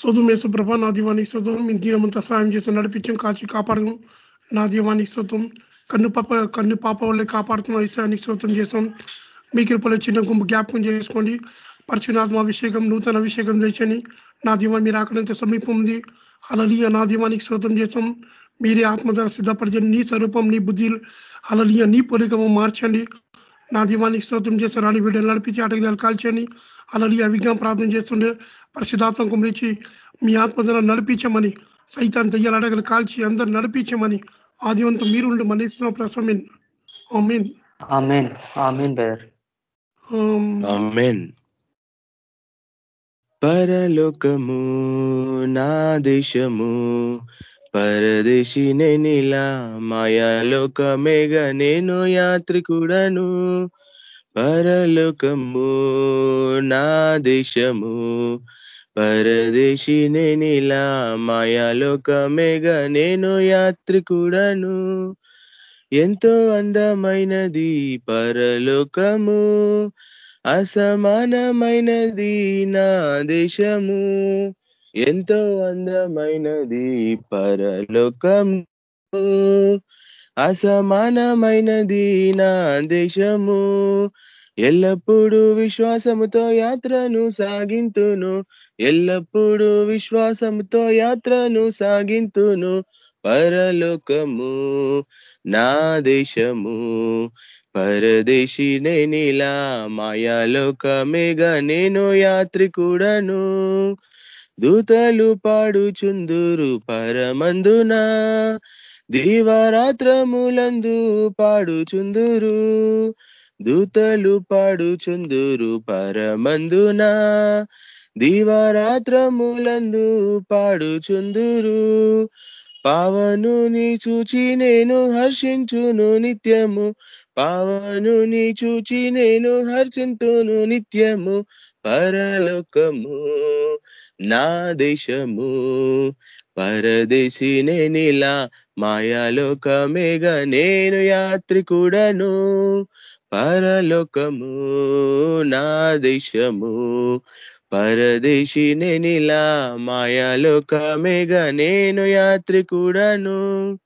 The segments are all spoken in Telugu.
శోధం వేసు ప్రభ నా దీవానికి శోధం మీ దీనమంతా సహాయం చేసి నడిపించం కాచి కాపాడడం నా దీవానికి శోతం కన్ను పాప కన్ను పాప వల్లే కాపాడుతున్న. విషయానికి శోతం చేసాం మీ కృపలో చిన్న గుంపు జ్ఞాపకం చేసుకోండి. పరిచునాత్మ అభిషేకం నూతన అభిషేకం తెచ్చని నా దీవాన్ని మీరు అక్కడంత సమీపం ఉంది. అలలియ నా దీవానికి శోతం చేసాం మీరే ఆత్మధర సిద్ధపరిచండి. నీ స్వరూపం నీ బుద్ధి అలలియ నీ పొలికము మార్చండి. నా దీవానికి స్తోత్రం చేస్తారు రాని వీడియో నడిపించి అటకి కాల్చండి. అలలియ విజ్ఞానం ప్రార్థన చేస్తుండే. పరిశుధాత్మ కుమరించి మీ ఆత్మధర నడిపించమని సైతాన్ని దయ్యాలు అడగలు కాల్చి అందరు నడిపించమని ఆదివంతం మీరు ఉండి మనిస్తున్న ప్రసమిన్ పరలోకము నా దేశము పరదేశి నేనిలా మాయాలోకమేగా నేను యాత్రికుడను. పరలోకము నా దేశము. పరదేశినే నేనిలా మాయాలోకమేగా నేను యాత్రికుడను. ఎంతో అందమైనది పరలోకము. అసమానమైనది నా దేశము. ఎంతో అందమైనది పరలోకము. అసమానమైనది నా దేశము. ఎల్లప్పుడూ విశ్వాసముతో యాత్రను సాగింతును. ఎల్లప్పుడూ విశ్వాసముతో యాత్రను సాగింతును. పరలోకము నా దేశము. పరదేశి నేనిలా మాయాలోకమేగా నేను యాత్రికుడను. దూతలు పాడుచుందురు పరమందునా. దీవరాత్రములందు పాడుచుందురు దూతలు పాడుచుందురు పరమందున. దీవరాత్రములందు పాడుచుందురు పావనుని చూచి నేను హర్షించును నిత్యము పావనుని చూచి నేను హర్షింతును నిత్యము పరలోకము నా దేశము. పరదేశినే నేనిలా మాయాలోకమేగా నేను యాత్రికుడను. పరలోకము నా దేశము. పరదేశినే నేనిలా మాయాలోకమేగా నేను యాత్రికుడను.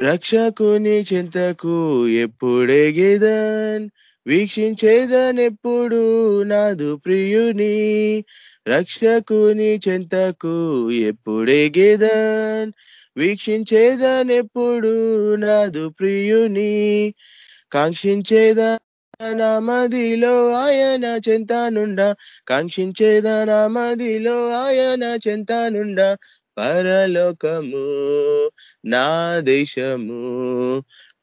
రక్షకుని చింతకు ఎప్పుడెగిదన్? వీక్షించేదనెప్పుడు నాదు ప్రియుని. రక్షకుని చెంతకు ఎప్పుడెగిదన్ వీక్షించేదనెప్పుడు నాదు ప్రియుని? కాంక్షించేదా నా మదిలో ఆయన చెంతానుండా కాంక్షించేదా నా మదిలో ఆయన చెంతానుండా పరలోకము నా దేశము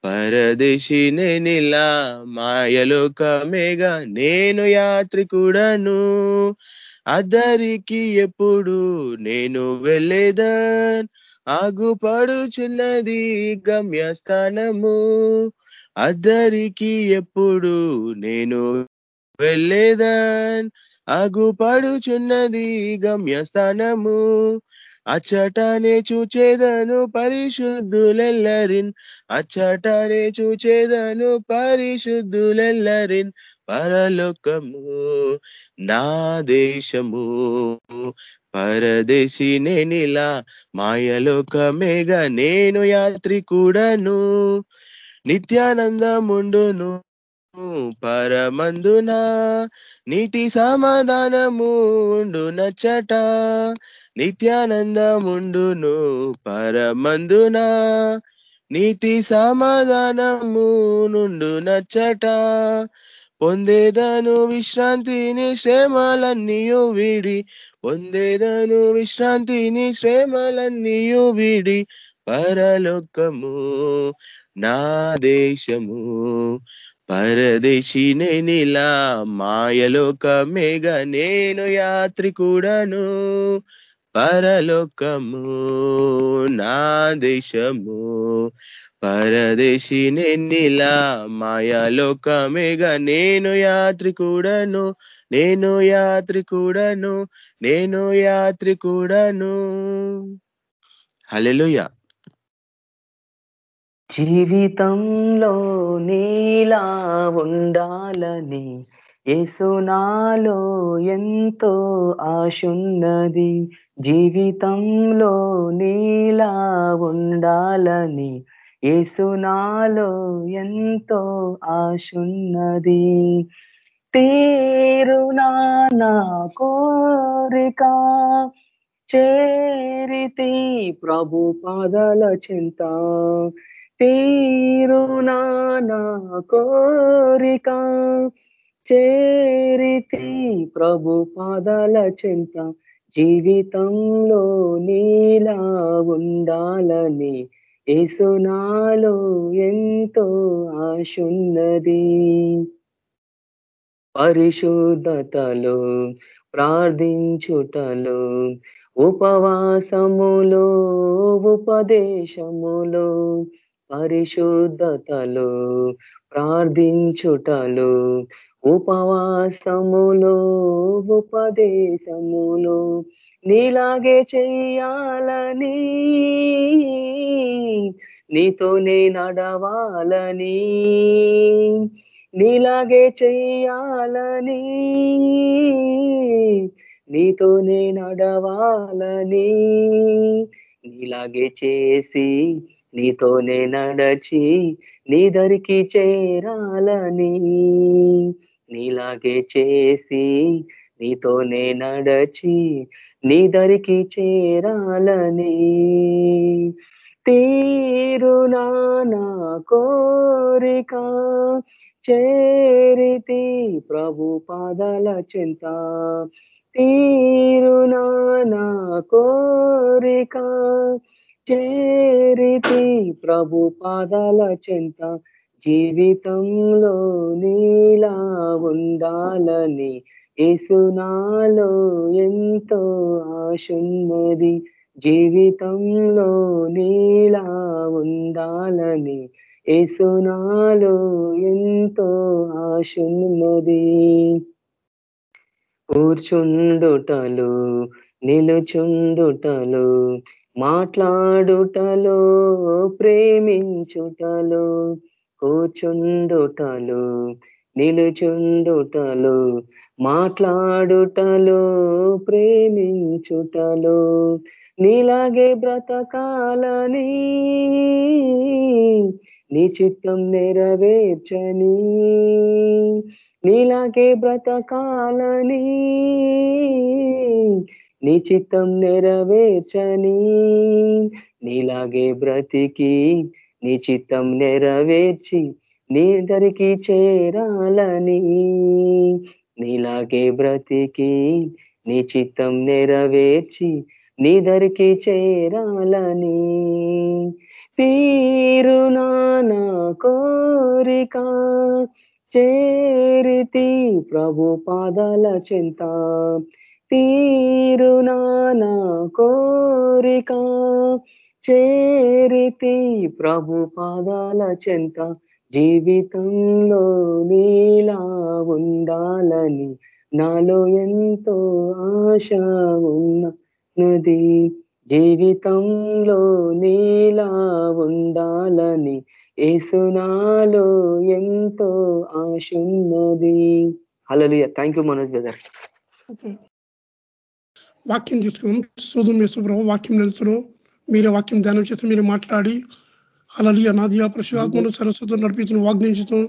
పరదేశి నేనిలా మాయలోకమేగా నేను యాత్రికుడను. అద్దరికి ఎప్పుడు నేను వెళ్ళేదన్? ఆగుపడుచున్నది గమ్యస్థానము. అద్దరికి ఎప్పుడు నేను వెళ్ళేదన్? ఆగుపడుచున్నది గమ్యస్థానము. అచ్చటనే చూచేదను పరిశుద్ధులెల్లరిన్. అచ్చటనే చూచేదను పరిశుద్ధులెల్లరిన్. పరలోకము నా దేశము పరదేశి నేనిలా మాయలోకమేగా నేను యాత్రికుడను. నిత్యానందముండును పరమందున నీతి సమాధానము ఉండు నచ్చట నిత్యానందముండును పరమందున నీతి సమాధానము నుండు నచ్చట. పొందేదను విశ్రాంతిని శ్రమలన్నీయు వీడి పొందేదను విశ్రాంతిని శ్రమలన్నీయు వీడి పరలోకము నా దేశము. పరదేశినే నిలా మాయలోకమేగా నేను యాత్రికుడను. పరలోకము నా దేశము. పరదేశిని నిలా మాయలోకమేగా. నేను యాత్రికుడను నేను యాత్రికుడను నేను యాత్రికుడను. హలెలుయ జీవితంలో నీలా ఉండాలని ఏసునాలో ఎంతో ఆశున్నది జీవితంలో నీలా ఉండాలని ఏసునాలో ఎంతో ఆశున్నది. తీరునా నా కోరిక చేరితి ప్రభు పాదల చింత. తీరునా నా కోరిక చేరితి ప్రభు పాదాల చింత జీవితంలో నీలా ఉండాలని ఏసునాలో ఎంతో ఆశున్నది. పరిశుద్ధతలో ప్రార్థించుటలో ఉపవాసములో ఉపదేశములో పరిశుద్ధతలో ప్రార్థించుటలో ఉపవాసములో ఉపదేశములో నీలాగే చెయ్యాలని నీతోనే నడవాలని నీలాగే చెయ్యాలని నీతోనే నడవాలని నీలాగే చేసి నీతోనే నడచి నీ దరికి చేరాలని. నీలాగే చేసి నీతోనే నడచి నీ దరికి చేరాలని. తీరునా నా కోరిక చేరితి ప్రభు పాదాల చింత. తీరునా నా కోరిక చేరితి ప్రభు పాదాల చింత. జీవితంలో నీలా ఉండాలని ఏసునాలో ఎంతో ఆశున్నది. జీవితంలో నీలా ఉండాలని ఏసునాలో ఎంతో ఆశున్నది. కూర్చుండుటలు నిలుచుండుటలు మాట్లాడుటలో ప్రేమించుటలో కూర్చుండుటలు నిలుచుండుటలు మాట్లాడుటలు ప్రేమించుటలు నీలాగే బ్రతకాలని నీ చిత్తం నెరవేర్చని నీలాగే బ్రతకాలని నీ చిత్తం నెరవేర్చని నీలాగే బ్రతికి నీ చిత్తం నెరవేర్చి నీ దరికి చేరాలని. నీలాగే బ్రతికి నీ చిత్తం నెరవేర్చి నీదరికి చేరాలని. తీరునా నా కోరిక చేరితి ప్రభు పాదాల చింత. తీరునా నా కోరిక చేరితి ప్రభు పాదాల చెంత జీవితంలో నీలా ఉండాలని నాలో ఎంతో ఆశ ఉన్నది జీవితంలో నీలా ఉండాలని ఏసునాలో ఎంతో ఆశ ఉన్నది. Hello thank you Manoj brother. వాక్యం తీసుకున్నాం సోదం యేసుప్రభు వాక్యం నిలుస్తున్నాం. మీరే వాక్యం ధ్యానం చేస్తే మీరు మాట్లాడి అలలి అనాదియా ప్రశాత్మను సరస్వతం నడిపించిన వాగ్నించడం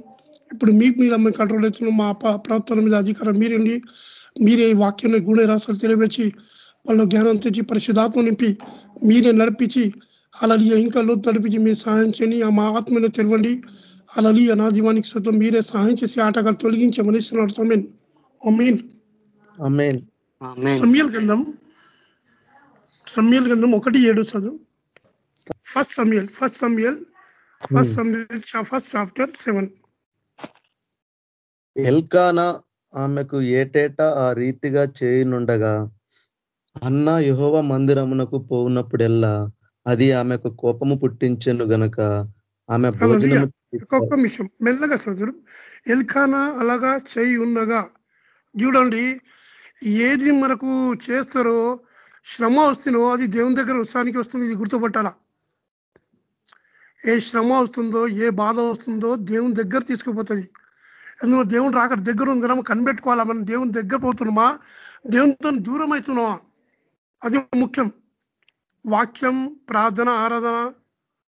ఇప్పుడు మీకు మీద మేము కంట్రోల్ అవుతున్నాం మా ప్రవర్తన మీద అధికారం మీరండి. మీరే ఈ వాక్యాన్ని గుణ రాసాలు తెలియవచ్చి వాళ్ళ జ్ఞానం తెచ్చి పరిశుధాత్మ నింపి మీరే నడిపించి అలలియ ఇంకా లోతు నడిపించి మీరు సహాయం చేయండి ఆ మా ఆత్మను తెరవండి. అలలియ నా జీవానికి స్వతం మీరే సహాయం చేసి ఆటగాలు తొలగించే మనిస్తున్నాడు సమీన్ సమీల్ గంధం సమీల్ గంధం ఒకటి ఏడు చదువు. First Samuel first Samuel first Samuel first chapter seven Elkanah ఆమెకు ఏటేటా ఆ రీతిగా చేయనుండగా అన్న యుహోవ మందిరమునకు పోవునప్పుడెల్లా అది ఆమెకు కోపము పుట్టించను గనక ఆమె ఒక్కొక్క విషయం మెల్లగా చదువు ఎల్కానా అలాగా చేయి ఉండగా చూడండి ఏది మనకు చేస్తారో శ్రమ వస్తుందో అది దేవుని దగ్గర ఉత్సాహానికి వస్తుంది ఇది గుర్తుపట్టాలా? ఏ శ్రమ వస్తుందో ఏ బాధ వస్తుందో దేవుని దగ్గర తీసుకుపోతుంది. ఎందుకంటే దేవుని రాక దగ్గర ఉంది కదా కనిపెట్టుకోవాలా? మనం దేవుని దగ్గర పోతున్నామా? దేవునితో దూరం అవుతున్నామా? అది ముఖ్యం. వాక్యం ప్రార్థన ఆరాధన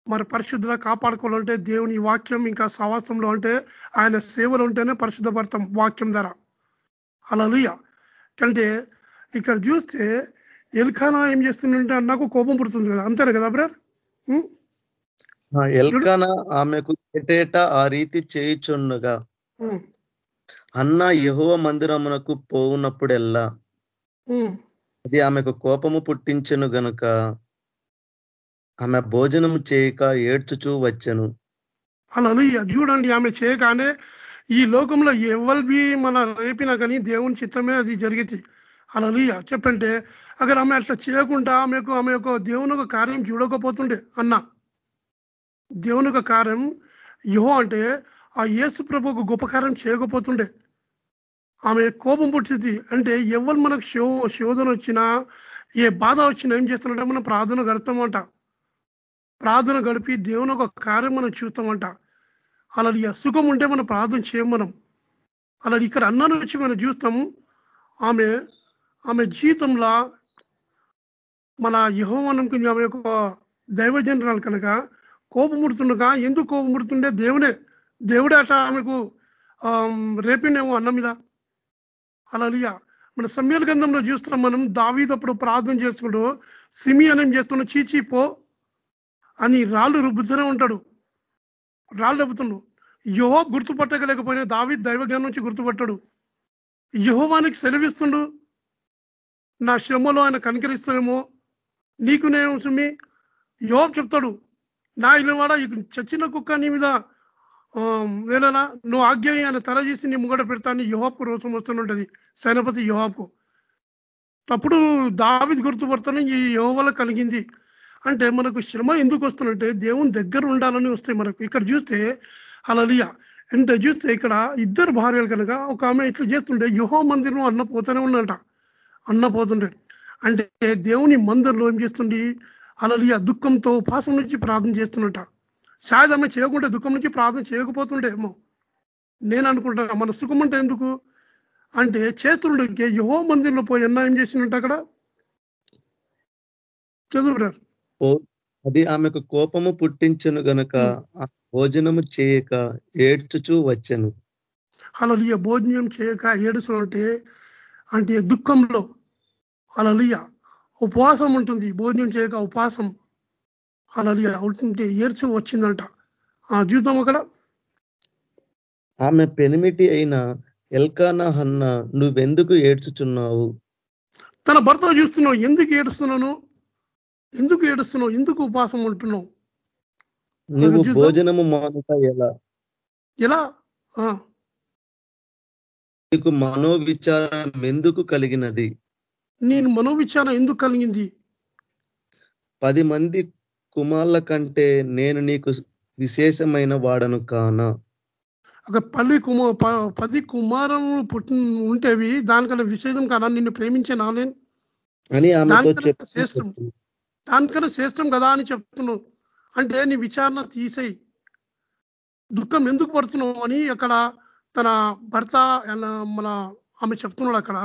మరి పరిశుద్ధత కాపాడుకోవాలంటే దేవుని వాక్యం ఇంకా సవాసంలో అంటే ఆయన సేవలు ఉంటేనే పరిశుద్ధపడతాం వాక్యం ద్వారా. అలా అంటే ఇక్కడ చూస్తే ఎల్ఖానా ఏం చేస్తుందంటే నాకు కోపం పుడుతుంది కదా. అంతేనే కదా బ్రర్ ఆ ఎల్కానా ఆమెకు ఏటేటా ఆ రీతి చేయుచుండగా. అన్న యహోవ మందిరమునకు పోవున్నప్పుడెల్లా అది ఆమెకు కోపము పుట్టించెను గనుక ఆమె భోజనం చేయక ఏడ్చుచూ వచ్చెను. అలా చూడండి ఆమె చేయగానే ఈ లోకంలో ఎవరి మన రేపినా కానీ దేవుని చిత్తమే అది జరిగింది అలా చెప్పంటే అక్కడ ఆమె అట్లా చేయకుండా ఆమెకు ఆమె యొక్క దేవుని ఒక కార్యం చూడకపోతుండే అన్న. దేవుని యొక్క కార్యం యో అంటే ఆ యేసు ప్రభుకు గొప్ప కార్యం చేయకపోతుండే. ఆమె కోపం పుట్టింది. అంటే ఎవరు మనకు శో శోధన వచ్చినా ఏ బాధ వచ్చినా ఏం చేస్తున్నట్టే మనం ప్రార్థన గడతామంట ప్రార్థన గడిపి దేవుని ఒక కార్యం మనం చూస్తామంట. అలా సుఖం ఉంటే మనం ప్రార్థన చేయం మనం. అలా ఇక్కడ అన్నాను వచ్చి మనం చూస్తాం. ఆమె ఆమె జీవితంలో మన యహోవనంకి ఆమె యొక్క దైవజనరాలు కనుక కోపముడుతుండగా ఎందుకు కోపముడుతుండే? దేవుడే దేవుడే అట ఆమెకు రేపిండేమో అన్న మీద. అలా మన సమయాల గంధంలో చూస్తున్నాం మనం దావీదప్పుడు ప్రార్థన చేసుకుంటూ సిమి అని చేస్తున్న చీచీపో అని రాళ్ళు రుబ్బుతూనే ఉంటాడు. రాళ్ళు రుబ్బుతుండు. యహో గుర్తుపట్టగలేకపోయినా దావి దైవజ్ఞానం నుంచి గుర్తుపట్టాడు. యహోవానికి సెలవిస్తుండు. నా శ్రమలో ఆయన కనికరిస్తానేమో నీకు నేను సుమి యోబ్ చెప్తాడు నా ఇల్లువాడ చచ్చిన కుక్క నీ మీద వేళలా నువ్వు ఆజ్ఞ ఆయన తల చేసి నీ ముంగట పెడతాను యువకు రోజు వస్తుంటుంది సేనపతి యువకు అప్పుడు దావిది గుర్తుపడతాను ఈ యువల కలిగింది. అంటే మనకు శ్రమ ఎందుకు వస్తుందంటే దేవుని దగ్గర ఉండాలని వస్తాయి మనకు. ఇక్కడ చూస్తే అలలియ అంటే చూస్తే ఇక్కడ ఇద్దరు భార్యలు కనుక ఒక ఆమె ఇట్లా చేస్తుంటే యుహో మందిరం అన్న పోతూనే ఉన్నట అన్న పోతుండే అంటే దేవుని మందిరంలో ఏం చేస్తుంది? అలలియ దుఃఖంతో ఉపాసం నుంచి ప్రార్థన చేస్తున్నట షాయద్ ఆమె చేయకుంటే దుఃఖం నుంచి ప్రార్థన చేయకపోతుండే ఏమో నేను అనుకుంటా మన సుఖం అంటే ఎందుకు? అంటే చేతులుడికి యుహో మందిరంలో పోయి ఎన్న ఏం చేసినట్టు అక్కడ? చదువురారు అది ఆమెకు కోపము పుట్టించను గనక భోజనము చేయక ఏడ్చుచూ వచ్చను. అలలియ భోజనం చేయక ఏడుచు అంటే అంటే దుఃఖంలో. అలలియ ఉపవాసం ఉంటుంది. భోజనం చేయక ఉపవాసం. అలలియ ఉంటుంటే ఏడ్చి వచ్చిందంట. ఆ జీవితం అక్కడ. ఆమె పెనిమిటి అయిన ఎల్కానా హన్న నువ్వెందుకు ఏడ్చుచున్నావు? తన భర్త చూస్తున్నావు. ఎందుకు ఏడుస్తున్నాను? ఎందుకు ఏడుస్తున్నావు? ఎందుకు ఉపవాసం ఉంటున్నావు? నువ్వు భోజనము మానుట ఎలా? ఎలా? నీకు మనోవిచారం ఎందుకు కలిగినది? నేను మనోవిచారం ఎందుకు కలిగింది? పది మంది కుమార్ల కంటే నేను నీకు విశేషమైన వాడను కానా? ఒక పల్లి కుమ పది కుమారం పుట్టి ఉంటేవి దానికన్నా విశేషం కానా? నిన్ను ప్రేమించే నాలేను అని శ్రేష్టం. దానికన్నా శ్రేష్టం కదా అని చెప్తున్నావు. అంటే నీ విచారణ తీసేయి. దుఃఖం ఎందుకు పడుతున్నావు అని అక్కడ తన భర్త మన ఆమె చెప్తున్నాడు అక్కడ.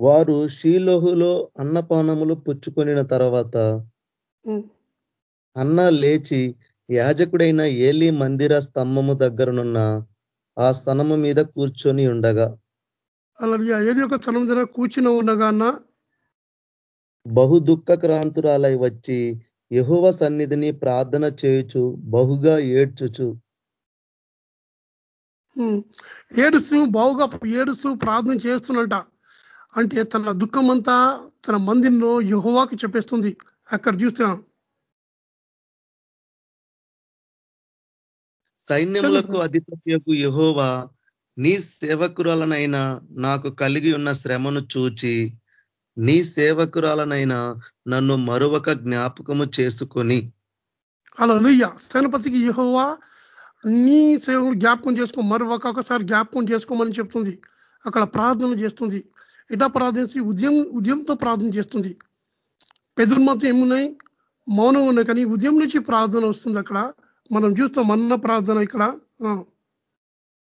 వారు షీలోహులో అన్నపానములు పుచ్చుకొనిన తర్వాత అన్న లేచి యాజకుడైన ఏలి మందిర స్తంభము దగ్గరనున్న ఆ స్థనము మీద కూర్చొని ఉండగా అలాగే ఏలి యొక్క స్థలం దగ్గర కూర్చుని ఉండగా అన్న? బహు దుఃఖక్రాంతురాలై వచ్చి యహువ సన్నిధిని ప్రార్థన చేయుచు బహుగా ఏడ్చుచు ఏడుస్తూ బావుగా ఏడుస్తూ ప్రార్థన చేస్తున్నట. అంటే తన దుఃఖం అంతా తన మందిలో యహోవాకి చెప్పేస్తుంది. అక్కడ చూస్తే సైన్యములకు అధిపత్యకు యహోవా నీ సేవకురాలనైనా నాకు కలిగి ఉన్న శ్రమను చూచి నీ సేవకురాలనైనా నన్ను మరొక జ్ఞాపకము చేసుకొని. అలా లుయ్య సేనపతికి యహోవా నీ సేవలు జ్ఞాపకం చేసుకో మరి ఒక్కొక్కసారి జ్ఞాపకం చేసుకోమని చెప్తుంది. అక్కడ ప్రార్థన చేస్తుంది. ఇటా ప్రార్థించి ఉదయం ఉదయంతో ప్రార్థన చేస్తుంది. పెదుర్మతం ఏమున్నాయి? మౌనం ఉన్నాయి. కానీ ఉదయం నుంచి ప్రార్థన వస్తుంది అక్కడ. మనం చూస్తాం అన్న ప్రార్థన ఇక్కడ.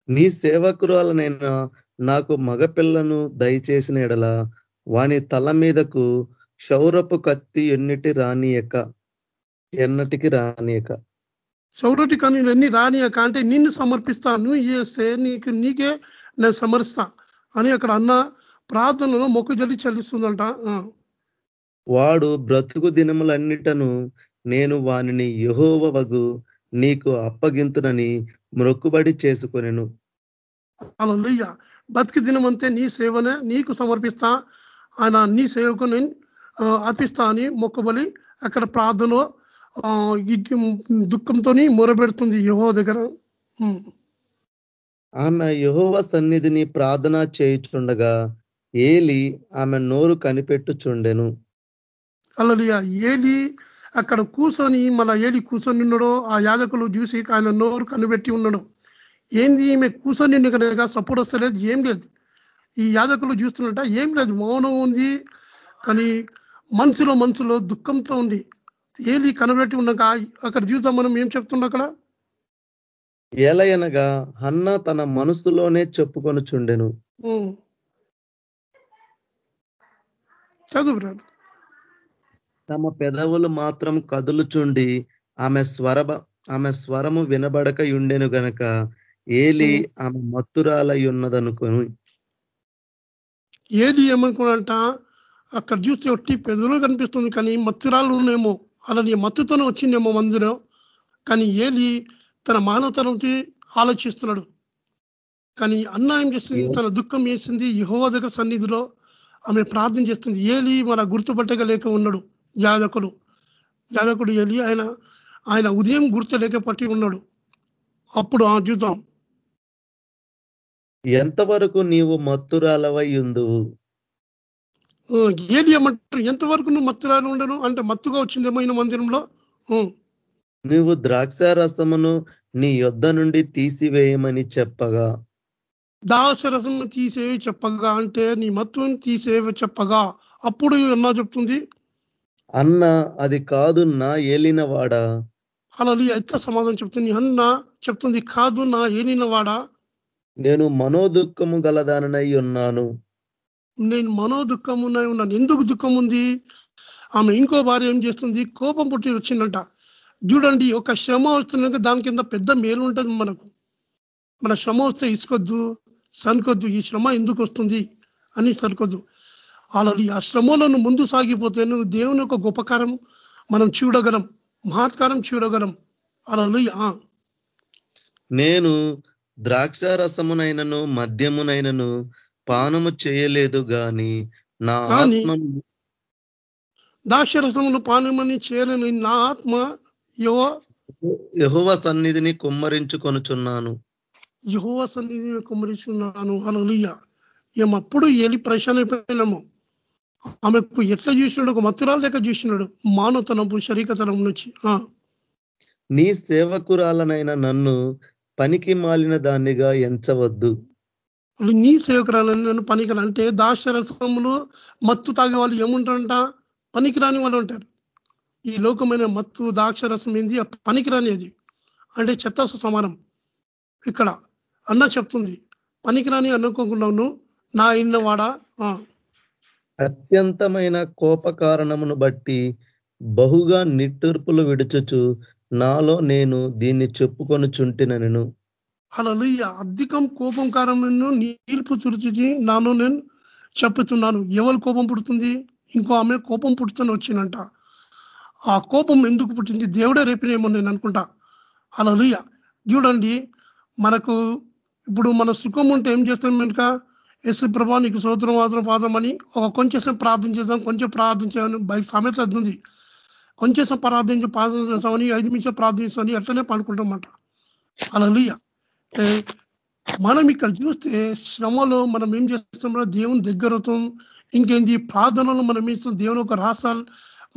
నీ సేవకురాలనైనా నాకు మగపిల్లను దయచేసిన ఎడల వాని తల మీదకు క్షౌరపు కత్తి ఎన్నిటి రానియక ఎన్నటికి రానియక. సౌరటి కానీ ఎన్ని రానియక అంటే నిన్ను సమర్పిస్తాను నువ్వు చేస్తే నీకు నీకే నేను సమర్పిస్తా అని అక్కడ అన్న ప్రార్థనలో మొక్కుజల్లి చెల్లిస్తుందంట. వాడు బ్రతుకు దినములన్నిటను నేను వానిని యహోవగు నీకు అప్పగింతునని మొక్కుబడి చేసుకొనెను. అలలుయ్య బతికి దినం అంతే నీ సేవనే నీకు సమర్పిస్తా ఆయన నీ సేవకు నేను అర్పిస్తా అని మొక్కబలి అక్కడ ప్రార్థనలో దుఃఖంతో మొరబెడుతుంది యహో దగ్గర. ఆమె యహోవ సన్నిధిని ప్రార్థన చేయుచుండగా ఏలి ఆమె నోరు కనిపెట్టుచుండెను. అలలియ ఏలి అక్కడ కూర్చొని మన ఏలి కూర్చొని ఉన్నాడో ఆ యాజకులు చూసి ఆయన నోరు కనిపెట్టి ఉన్నాడు. ఏంది ఈమె కూర్చొని కనుక సపోర్ట్ వస్తలేదు? ఏం లేదు. ఈ యాజకులు చూస్తున్నట్ట ఏం లేదు. మౌనం ఉంది కానీ మనసులో మనసులో దుఃఖంతో ఉంది. ఏలి కనబెట్టి ఉన్నాక అక్కడ చూద్దాం మనం ఏం చెప్తున్నా అక్కడ? ఎలయనగా హన్న తన మనసులోనే చెప్పుకొనుచుండెను ఉమ్. చదువు రాదు తమ పెదవులు మాత్రం కదులుచుండి ఆమె స్వర ఆమె స్వరము వినబడక ఉండెను గనక ఏలి ఆమె మత్తురాలై ఉన్నదనుకొని. ఏది ఏమనుకున్నంట అక్కడ చూస్తే ఒట్టి పెదవులు కనిపిస్తుంది కానీ మత్తురాలు ఉన్నాయేమో అలాని మత్తుతోనే వచ్చిందేమో మందిరం. కానీ ఏలి తన మానవతనంకి ఆలోచిస్తున్నాడు. కానీ అన్న ఏం చేస్తుంది? తన దుఃఖం వేసింది దగ్గర సన్నిధిలో ఆమె ప్రార్థన చేస్తుంది. ఏలి మన గుర్తుపట్టగలేక ఉన్నాడు యాజకులు యాజకుడు ఏలి ఆయన ఆయన ఉదయం గుర్తులేక పట్టి ఉన్నాడు. అప్పుడు ఆ చూద్దాం. ఎంతవరకు నీవు మత్తురాలవై ఉందువు? ఏది ఏమంటారు? ఎంతవరకు నువ్వు మత్తురాలు ఉండను? అంటే మత్తుగా వచ్చిందేమో ఈయన మందిరంలో. నువ్వు ద్రాక్ష రసమును నీ యొద్ద నుండి తీసివేయమని చెప్పగా. దాసరసం తీసేవి చెప్పగా అంటే నీ మత్తుని తీసేవి చెప్పగా. అప్పుడు ఎన్నా చెప్తుంది? అన్న అది కాదు నా ఏలిన వాడా అలా ఎంత సమాధానం చెప్తుంది? అన్న చెప్తుంది కాదు నా ఏలిన వాడా నేను మనోదుఖము గలదాననై ఉన్నాను. నేను మనో దుఃఖం ఉన్నాయి ఉన్నాను. ఎందుకు దుఃఖం ఉంది ఆమె ఇంకో భార్య ఏం చేస్తుంది? కోపం పుట్టి వచ్చిందంట. చూడండి ఒక శ్రమ వస్తున్నాక దాని కింద పెద్ద మేలు ఉంటుంది మనకు. మన శ్రమ వస్తే ఇసుకొద్దు సనుకొద్దు ఈ శ్రమ ఎందుకు వస్తుంది అని సనుకొద్దు. అలా ఆ శ్రమలను ముందు సాగిపోతే నువ్వు దేవుని యొక్క గొప్పకారం మనం చూడగలం మహత్కారం చూడగలం. అలా నేను ద్రాక్ష రసమునైనను మద్యమునైనను పానము చేయలేదు గాని నా దాక్షరసములు పానమని చేయలేని నా ఆత్మ యో యెహోవా సన్నిధిని కుమ్మరించుకొనుచున్నాను. యహోవ సన్నిధిని కుమ్మరిస్తున్నాను అలలియ ఏమప్పుడు ఎలి ప్రశాన్ అయిపోయినాము ఆమెకు ఎట్లా చూసినాడు? ఒక మత్తురాల దగ్గర చూసినాడు. మానవతనపు శరీరతనం నుంచి. ఆ, నీ సేవకురాలనైన నన్ను పనికి మాలిన దాన్నిగా ఎంచవద్దు. నీ సేవకురాలని నన్ను పనికిరా అంటే దాశరసములు మత్తు తాగే వాళ్ళు ఏముంటారంట? పనికిరాని వాళ్ళు ఉంటారు. ఈ లోకమైన మత్తు దాక్షరసం ఏంది? ఆ పనికిరాని అది. అంటే చెత్త సమానం. ఇక్కడ అన్న చెప్తుంది పనికిరాని అనుకోకుండాను నా ఇన్నవాడ? అత్యంతమైన కోప కారణమును బట్టి బహుగా నిట్టూర్పులు విడుచుచు నాలో నేను దీన్ని చెప్పుకొని చుట్టిన నేను హల్లెలూయా. అధికం కోపం కారణంలో నీల్పు చురుచుచి నాను నేను చెప్పుతున్నాను ఎవరు కోపం పుడుతుంది? ఇంకో ఆమె కోపం పుడుతూనే వచ్చిందంట. ఆ కోపం ఎందుకు పుట్టింది? దేవుడే రేపినేమో నేను అనుకుంటా. హల్లెలూయా. చూడండి మనకు ఇప్పుడు మన సుఖం ఉంటే ఏం చేస్తాం వెనుక ఎస్ ప్రభా నీకు సోదరం మాత్రం పాదం అని ఒక కొంచెం ప్రార్థన చేద్దాం. కొంచెం ప్రార్థన చేయాలని బయట సమేత ఉంది. కొంచెం ప్రార్థించి ప్రార్థన చేస్తామని ఐదు నిమిషం ప్రార్థిస్తామని అట్లనే పడుకుంటామంట అలలుయ్య మనం ఇక్కడ చూస్తే శ్రమలో మనం ఏం చేస్తాం దేవుని దగ్గర అవుతాం. ఇంకేంది? ప్రార్థనలో మనం ఏం చేస్తాం? దేవుని ఒక రాసాలు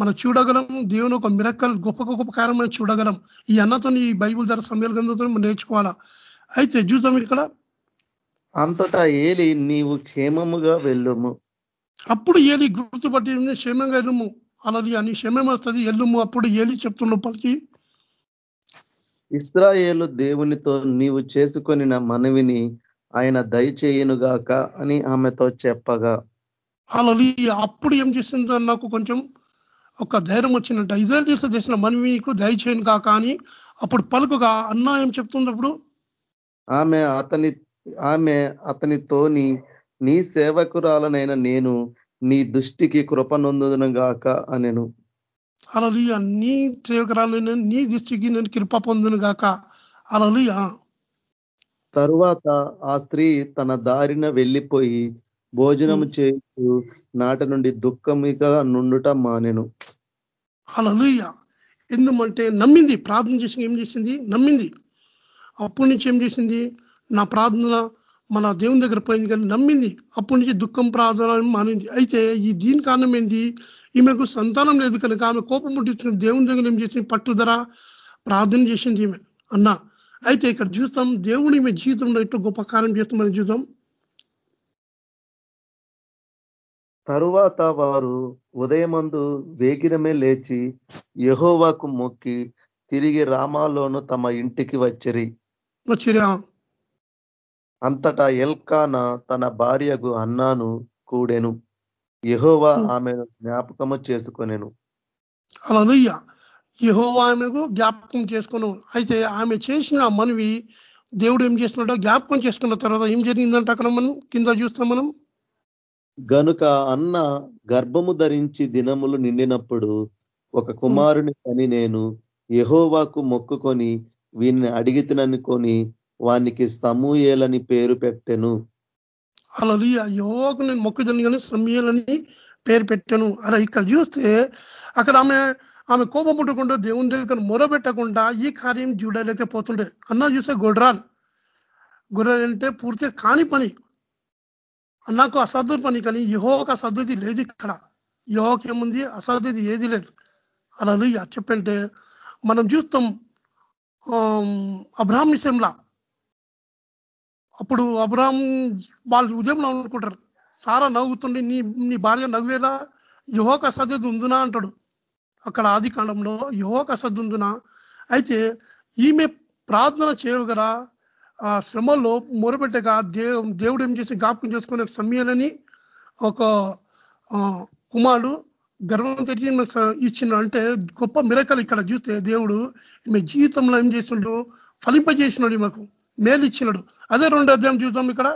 మనం చూడగలం దేవుని ఒక మిరక్కల్ గొప్ప గొప్ప కార్యం మనం చూడగలం. ఈ అన్నతో ఈ బైబుల్ ధర సమయాల గ్రంథంతో మనం నేర్చుకోవాలా? అయితే చూద్దాం ఇక్కడ. అంతటా ఏలి నీవు క్షేమముగా వెళ్ళుము. అప్పుడు ఏలి గుర్తుపట్టి క్షేమంగా ఎల్లుము అలాది అని క్షేమం వస్తుంది. ఎల్లుము అప్పుడు ఏలి చెప్తున్న పలికి. ఇస్రాయేలు దేవునితో నీవు చేసుకొనిన మనవిని ఆయన దయచేయునుగాక అని ఆమెతో చెప్పగా. అలా అప్పుడు ఏం చేసిందో నాకు కొంచెం ఒక ధైర్యం వచ్చినట్టు ఇజ్రాయల్ దేశ చేసిన మనవికు దయచేయను కాక అని అప్పుడు పలుకుగా అన్న ఏం చెప్తుంది అప్పుడు? ఆమె అతని ఆమె అతనితోని నీ సేవకురాలనైన నేను నీ దృష్టికి కృపనొందును గాక అనెను. అలలియ నీ సేవకురాలైన నీ దృష్టికి నేను కృప పొందును గాక అలలియ తరువాత ఆ స్త్రీ తన దారిన వెళ్ళిపోయి భోజనము చేస్తూ నాట నుండి దుఃఖమిగా నుండుట మానెను. అలలుయ ఎందుమంటే నమ్మింది. ప్రార్థన చేసి ఏం చేసింది? నమ్మింది. అప్పటి నుంచి ఏం చేసింది? నా ప్రార్థన మన దేవుని దగ్గర పోయింది కానీ నమ్మింది. అప్పటి నుంచి దుఃఖం ప్రార్థన మానింది. అయితే ఈ దీని కారణం ఏంది? ఈమెకు సంతానం లేదు కనుక ఆమె కోపం పుట్టించిన దేవుని దగ్గర ఏం చేసింది? పట్టుదల ప్రార్థన చేసింది ఈమె. అన్న అయితే ఇక్కడ చూస్తాం దేవుని ఈమె జీవితంలో ఎట్లా గొప్ప కార్యం చేస్తామని చూద్దాం. తరువాత వారు ఉదయమందు వేగిరమే లేచి యహోవాకు మొక్కి తిరిగి రామాలోను తమ ఇంటికి వచ్చిరి. వచ్చిరా. అంతటా ఎల్కానా తన భార్యకు అన్నాను కూడెను. యహోవా ఆమెను జ్ఞాపకము చేసుకొనెను. అలా యహో ఆమెకు జ్ఞాపకం చేసుకున్నాం అయితే ఆమె చేసిన మనవి దేవుడు ఏం చేస్తున్నాడో జ్ఞాపకం చేసుకున్న తర్వాత ఏం జరిగిందంటే అక్కడ మనం కింద చూస్తాం మనం? గనుక అన్న గర్భము ధరించి దినములు నిండినప్పుడు ఒక కుమారుని పని నేను యహోవాకు మొక్కుకొని వీరిని అడిగితిననుకొని వానికి సమూయేలని పేరు పెట్టెను. అలా యోగకు నేను మొక్కజొన్నగానే కానీ పేరు పెట్టాను. అలా ఇక్కడ చూస్తే అక్కడ ఆమె ఆమె కోపం పుట్టకుండా దేవుని దగ్గర మొరబెట్టకుండా ఈ కార్యం చూడలేకపోతుండే అన్న చూస్తే గొడ్రాలు గొర్రెలు అంటే పూర్తిగా కాని పని. నాకు అసాధ్య పని కానీ యహోకి అసాధ్యత లేదు ఇక్కడ. యహోకి ఏముంది? అసాధ్యత ఏది లేదు. అలా చెప్పంటే మనం చూస్తాం అబ్రాహ్మిషంలా అప్పుడు అబ్రాహం వాళ్ళు ఉదయంలో అనుకుంటారు సారా నవ్వుతుండి నీ నీ భార్య నవ్వేలా యువక అసాధ్యత ఉందునా అంటాడు. అక్కడ ఆది కాండంలో యువక అసద్ ఉందునా అయితే ఈమె ప్రార్థన చేయగల ఆ శ్రమలో మొరబెట్టగా దేవు దేవుడు ఏం చేసి జ్ఞాపకం చేసుకునే సమయాలని ఒక కుమారుడు గర్వం తెచ్చి ఇచ్చిన అంటే గొప్ప మిరకలు ఇక్కడ చూస్తే దేవుడు ఈమె జీవితంలో ఏం చేసిండు? ఫలింపజేసినాడు ఈమెకు. మేలు ఇచ్చినాడు అదే రెండు అధ్యాయం చూద్దాం ఇక్కడ.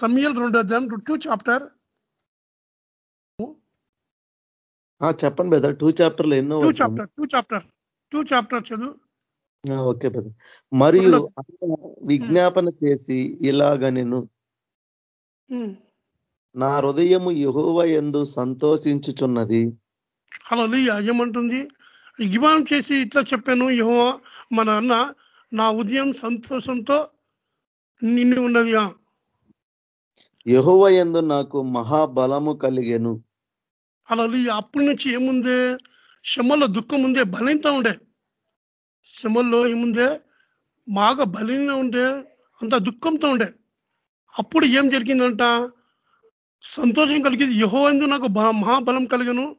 సమయల్ రెండు అధ్యాయం టూ చాప్టర్ చెప్పండి బెదర్ టూ చాప్టర్లు ఎన్నో two chapter two chapter two chapter చదువు. ఓకే బెదర్ మరియు విజ్ఞాపన చేసి ఇలాగ నేను నా హృదయము యహోవ ఎందు సంతోషించుచున్నది. అలా ఏమంటుంది? ఇవాం చేసి ఇట్లా చెప్పాను యహో మన అన్న నా ఉదయం సంతోషంతో నిండి ఉన్నది యహోవ ఎందు నాకు మహాబలము కలిగెను. అలా అప్పటి నుంచి ఏముందే? శ్రమలో దుఃఖం ఉందే బలంతో ఉండే. శ్రమల్లో ఏముందే? బాగా బలంగా ఉండే అంత దుఃఖంతో ఉండే. అప్పుడు ఏం జరిగిందంట? సంతోషం కలిగింది. యహో ఎందు నాకు మహాబలం కలిగను.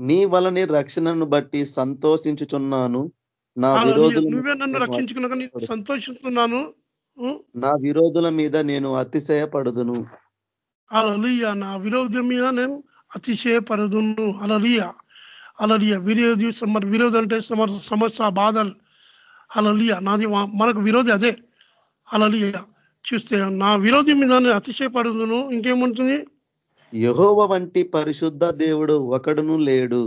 నీ వలని రక్షణను బట్టి సంతోషించుచున్నాను. నా విరోధులు నువ్వే నన్ను రక్షించుకున్నా సంతోషిస్తున్నాను. నా విరోధుల మీద నేను అతిశయపడుదును. అలలియ నా విరోధం మీద నేను అతిశయపడుదును. అలలియ అలలియ విరోధి మరి విరోధి అంటే సమస్య బాధలు. అలలియ నాది మనకు విరోధి అదే. అలలియ చూస్తే నా విరోధి మీద నేను అతిశయపడుదును. ఇంకేముంటుంది? యహోవ వంటి పరిశుద్ధ దేవుడు ఒకడును లేడు.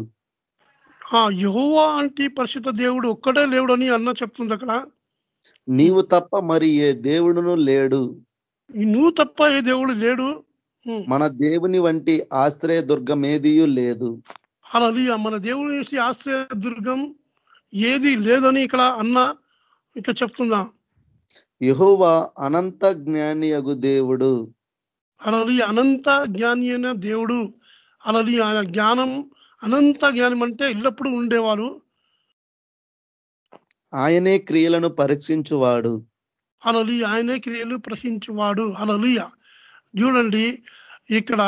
యహోవా అంటే పరిశుద్ధ దేవుడు ఒక్కడే లేడు అని అన్న చెప్తుంది అక్కడ. నీవు తప్ప మరి ఏ దేవుడును లేడు. నువ్వు తప్ప ఏ దేవుడు లేడు. మన దేవుని వంటి ఆశ్రయ దుర్గం ఏదియూ లేదు. అలా మన దేవుని వేసి ఆశ్రయ దుర్గం ఏది లేదని ఇక్కడ అన్న ఇక చెప్తుందా? యహోవా అనంత జ్ఞాని అగు దేవుడు. అలలి అనంత జ్ఞాని అయిన దేవుడు. అలలి ఆయన జ్ఞానం అనంత జ్ఞానం అంటే ఎల్లప్పుడూ ఉండేవాడు. ఆయనే క్రియలను పరీక్షించువాడు. అలలి ఆయనే క్రియలు ప్రశ్నించువాడు. అలలియ చూడండి ఇక్కడ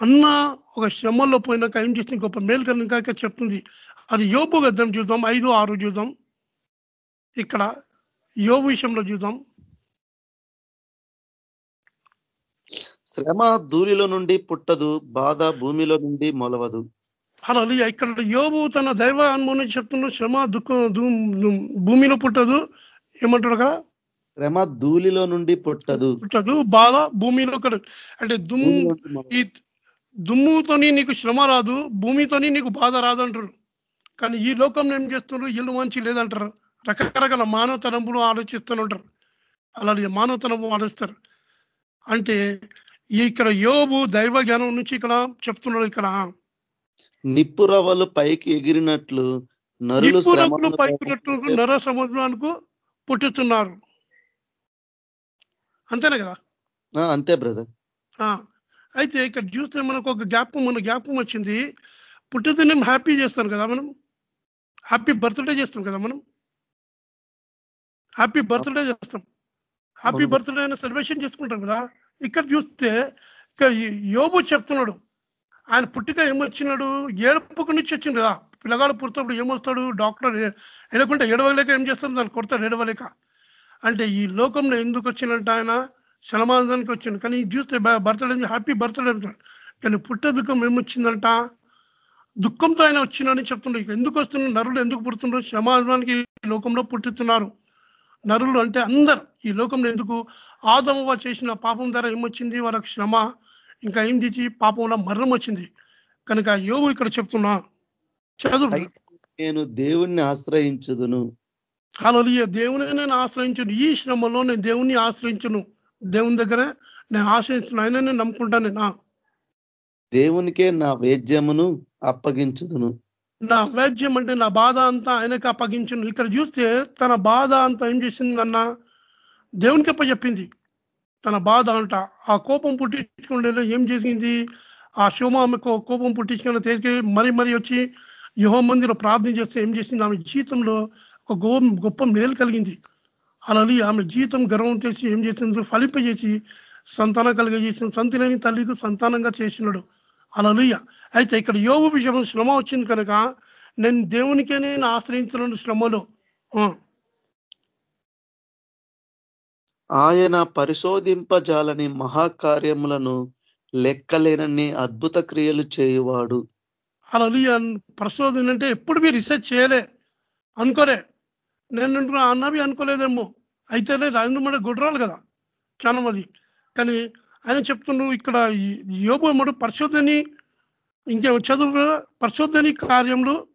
అన్న ఒక శ్రమంలో పోయినాక ఏం చేసిన గొప్ప మేలు కలిగినాక చెప్తుంది. అది యోపు గద్దం చూద్దాం ఐదు ఆరు చూద్దాం. ఇక్కడ యోగు విషయంలో చూద్దాం. శ్రమ ధూళిలో నుండి పుట్టదు బాధ భూమిలో నుండి మొలవదు. అలా ఇక్కడ యోగు తన దైవ అనుభవం చెప్తున్నాడు శ్రమ దుఃఖం భూమిలో పుట్టదు. ఏమంటాడు కదా శ్రమ ధూళిలో నుండి పుట్టదు. పుట్టదు. బాధ భూమిలో అంటే దుమ్ము. ఈ దుమ్ముతోని నీకు శ్రమ రాదు. భూమితోని నీకు బాధ రాదు అంటారు కానీ ఈ లోకంలో ఏం చేస్తున్నారు ఇల్లు మంచి లేదంటారు. రకరకాల మానవ తలంపులు ఆలోచిస్తుంటారు. అలాగే మానవ తలంపు ఆలోచిస్తారు. అంటే ఇక్కడ యోబు దైవ జ్ఞానం నుంచి ఇక్కడ చెప్తున్నాడు ఇక్కడ. నిప్పురవ్వలు పైకి ఎగిరినట్లు నరులు నర సముద్రానికి పుట్టుతున్నారు. అంతేనా కదా? అంతే బ్రదర్. ఆ, అయితే ఇక్కడ చూస్తే మనకు ఒక జ్ఞాపకం మన జ్ఞాపకం వచ్చింది. పుట్టిదినం హ్యాపీ చేస్తాం కదా మనం? హ్యాపీ బర్త్డే చేస్తాం కదా మనం? హ్యాపీ బర్త్డే చేస్తాం. హ్యాపీ. బర్త్డే అయినా సెలబ్రేషన్ చేసుకుంటాం కదా? ఇక్కడ చూస్తే యోబు చెప్తున్నాడు. ఆయన పుట్టిక ఏమొచ్చినాడు? ఏడుపుకు నుంచి వచ్చింది కదా. పిల్లగాడు పుడతాడు ఏమొస్తాడు? డాక్టర్ ఎడకుంటే ఏడవలేక ఏం చేస్తాడు? దాన్ని కొడతాడు ఏడవలేక. అంటే ఈ లోకంలో ఎందుకు వచ్చిందంటే ఆయన? శలమానానికి వచ్చింది కానీ చూస్తే బర్త్డే హ్యాపీ బర్త్డే అంటాడు కానీ పుట్టే దుఃఖం ఏమొచ్చిందంట? దుఃఖంతో ఆయన వచ్చిందని చెప్తుండ్రు. ఇక ఎందుకు వస్తున్నారు నరులు ఎందుకు పుడుతున్నారు క్షమాదానికి ఈ లోకంలో పుట్టుతున్నారు నరులు అంటే అందరు ఈ లోకంలో ఎందుకు? ఆదమవ చేసిన పాపం ద్వారా ఏమొచ్చింది? వాళ్ళకి శ్రమ. ఇంకా ఏం తెచ్చి పాపంలో మరణం వచ్చింది. కనుక యోగు ఇక్కడ చెప్తున్నా చదువు. నేను దేవుణ్ణి ఆశ్రయించుదును. అలలియ దేవుని నేను ఆశ్రయించును. ఈ శ్రమలో నేను దేవుణ్ణి ఆశ్రయించును. దేవుని దగ్గర నేను ఆశ్రయించును. ఆయన నేను నమ్ముకుంటాను నా దేవునికే నా వేద్యమును అప్పగించుదును. నా వైద్యం అంటే నా బాధ అంతా ఆయనకి అప్పగించును. ఇక్కడ చూస్తే తన బాధ అంతా ఏం చేసిందన్న దేవునికి అప్ప చెప్పింది తన బాధ అంట. ఆ కోపం పుట్టించుకుంటే ఏం చేసింది? ఆ శోమ ఆమెకు కోపం పుట్టించుకున్న తీసుకెళ్ళి మరీ మరీ వచ్చి యుహో మందిలో ప్రార్థన చేస్తే ఏం చేసింది? ఆమె జీవితంలో ఒక గో గొప్ప మేలు కలిగింది. అలాగే ఆమె జీవితం గర్వం చేసి ఏం చేసింది ఫలింపజేసి సంతానం కలిగజేసిన సంతిలేని తల్లికి సంతానంగా చేసినాడు. అలలుయ అయితే ఇక్కడ యోగు విషయం శ్రమ వచ్చింది కనుక నేను దేవునికే నేను ఆశ్రయించను శ్రమలో ఆ, ఆయన పరిశోధింపజాలని మహాకార్యములను లెక్కలేనన్ని అద్భుత క్రియలు చేయువాడు. అలలుయ పరిశోధన అంటే ఎప్పుడు మీరు రీసెర్చ్ చేయలే. అనుకోలే. నేను అన్నవి అనుకోలేదేమో. అయితే లేదు ఆయన మన గుడ్రాలు కదా. చాలా మంది. కానీ ఆయన చెప్తున్నాడు ఇక్కడ ఈ యోబు ఏమడు పరిశోధని ఇంకే చదువు కదా, పరిశోధని కార్యంలో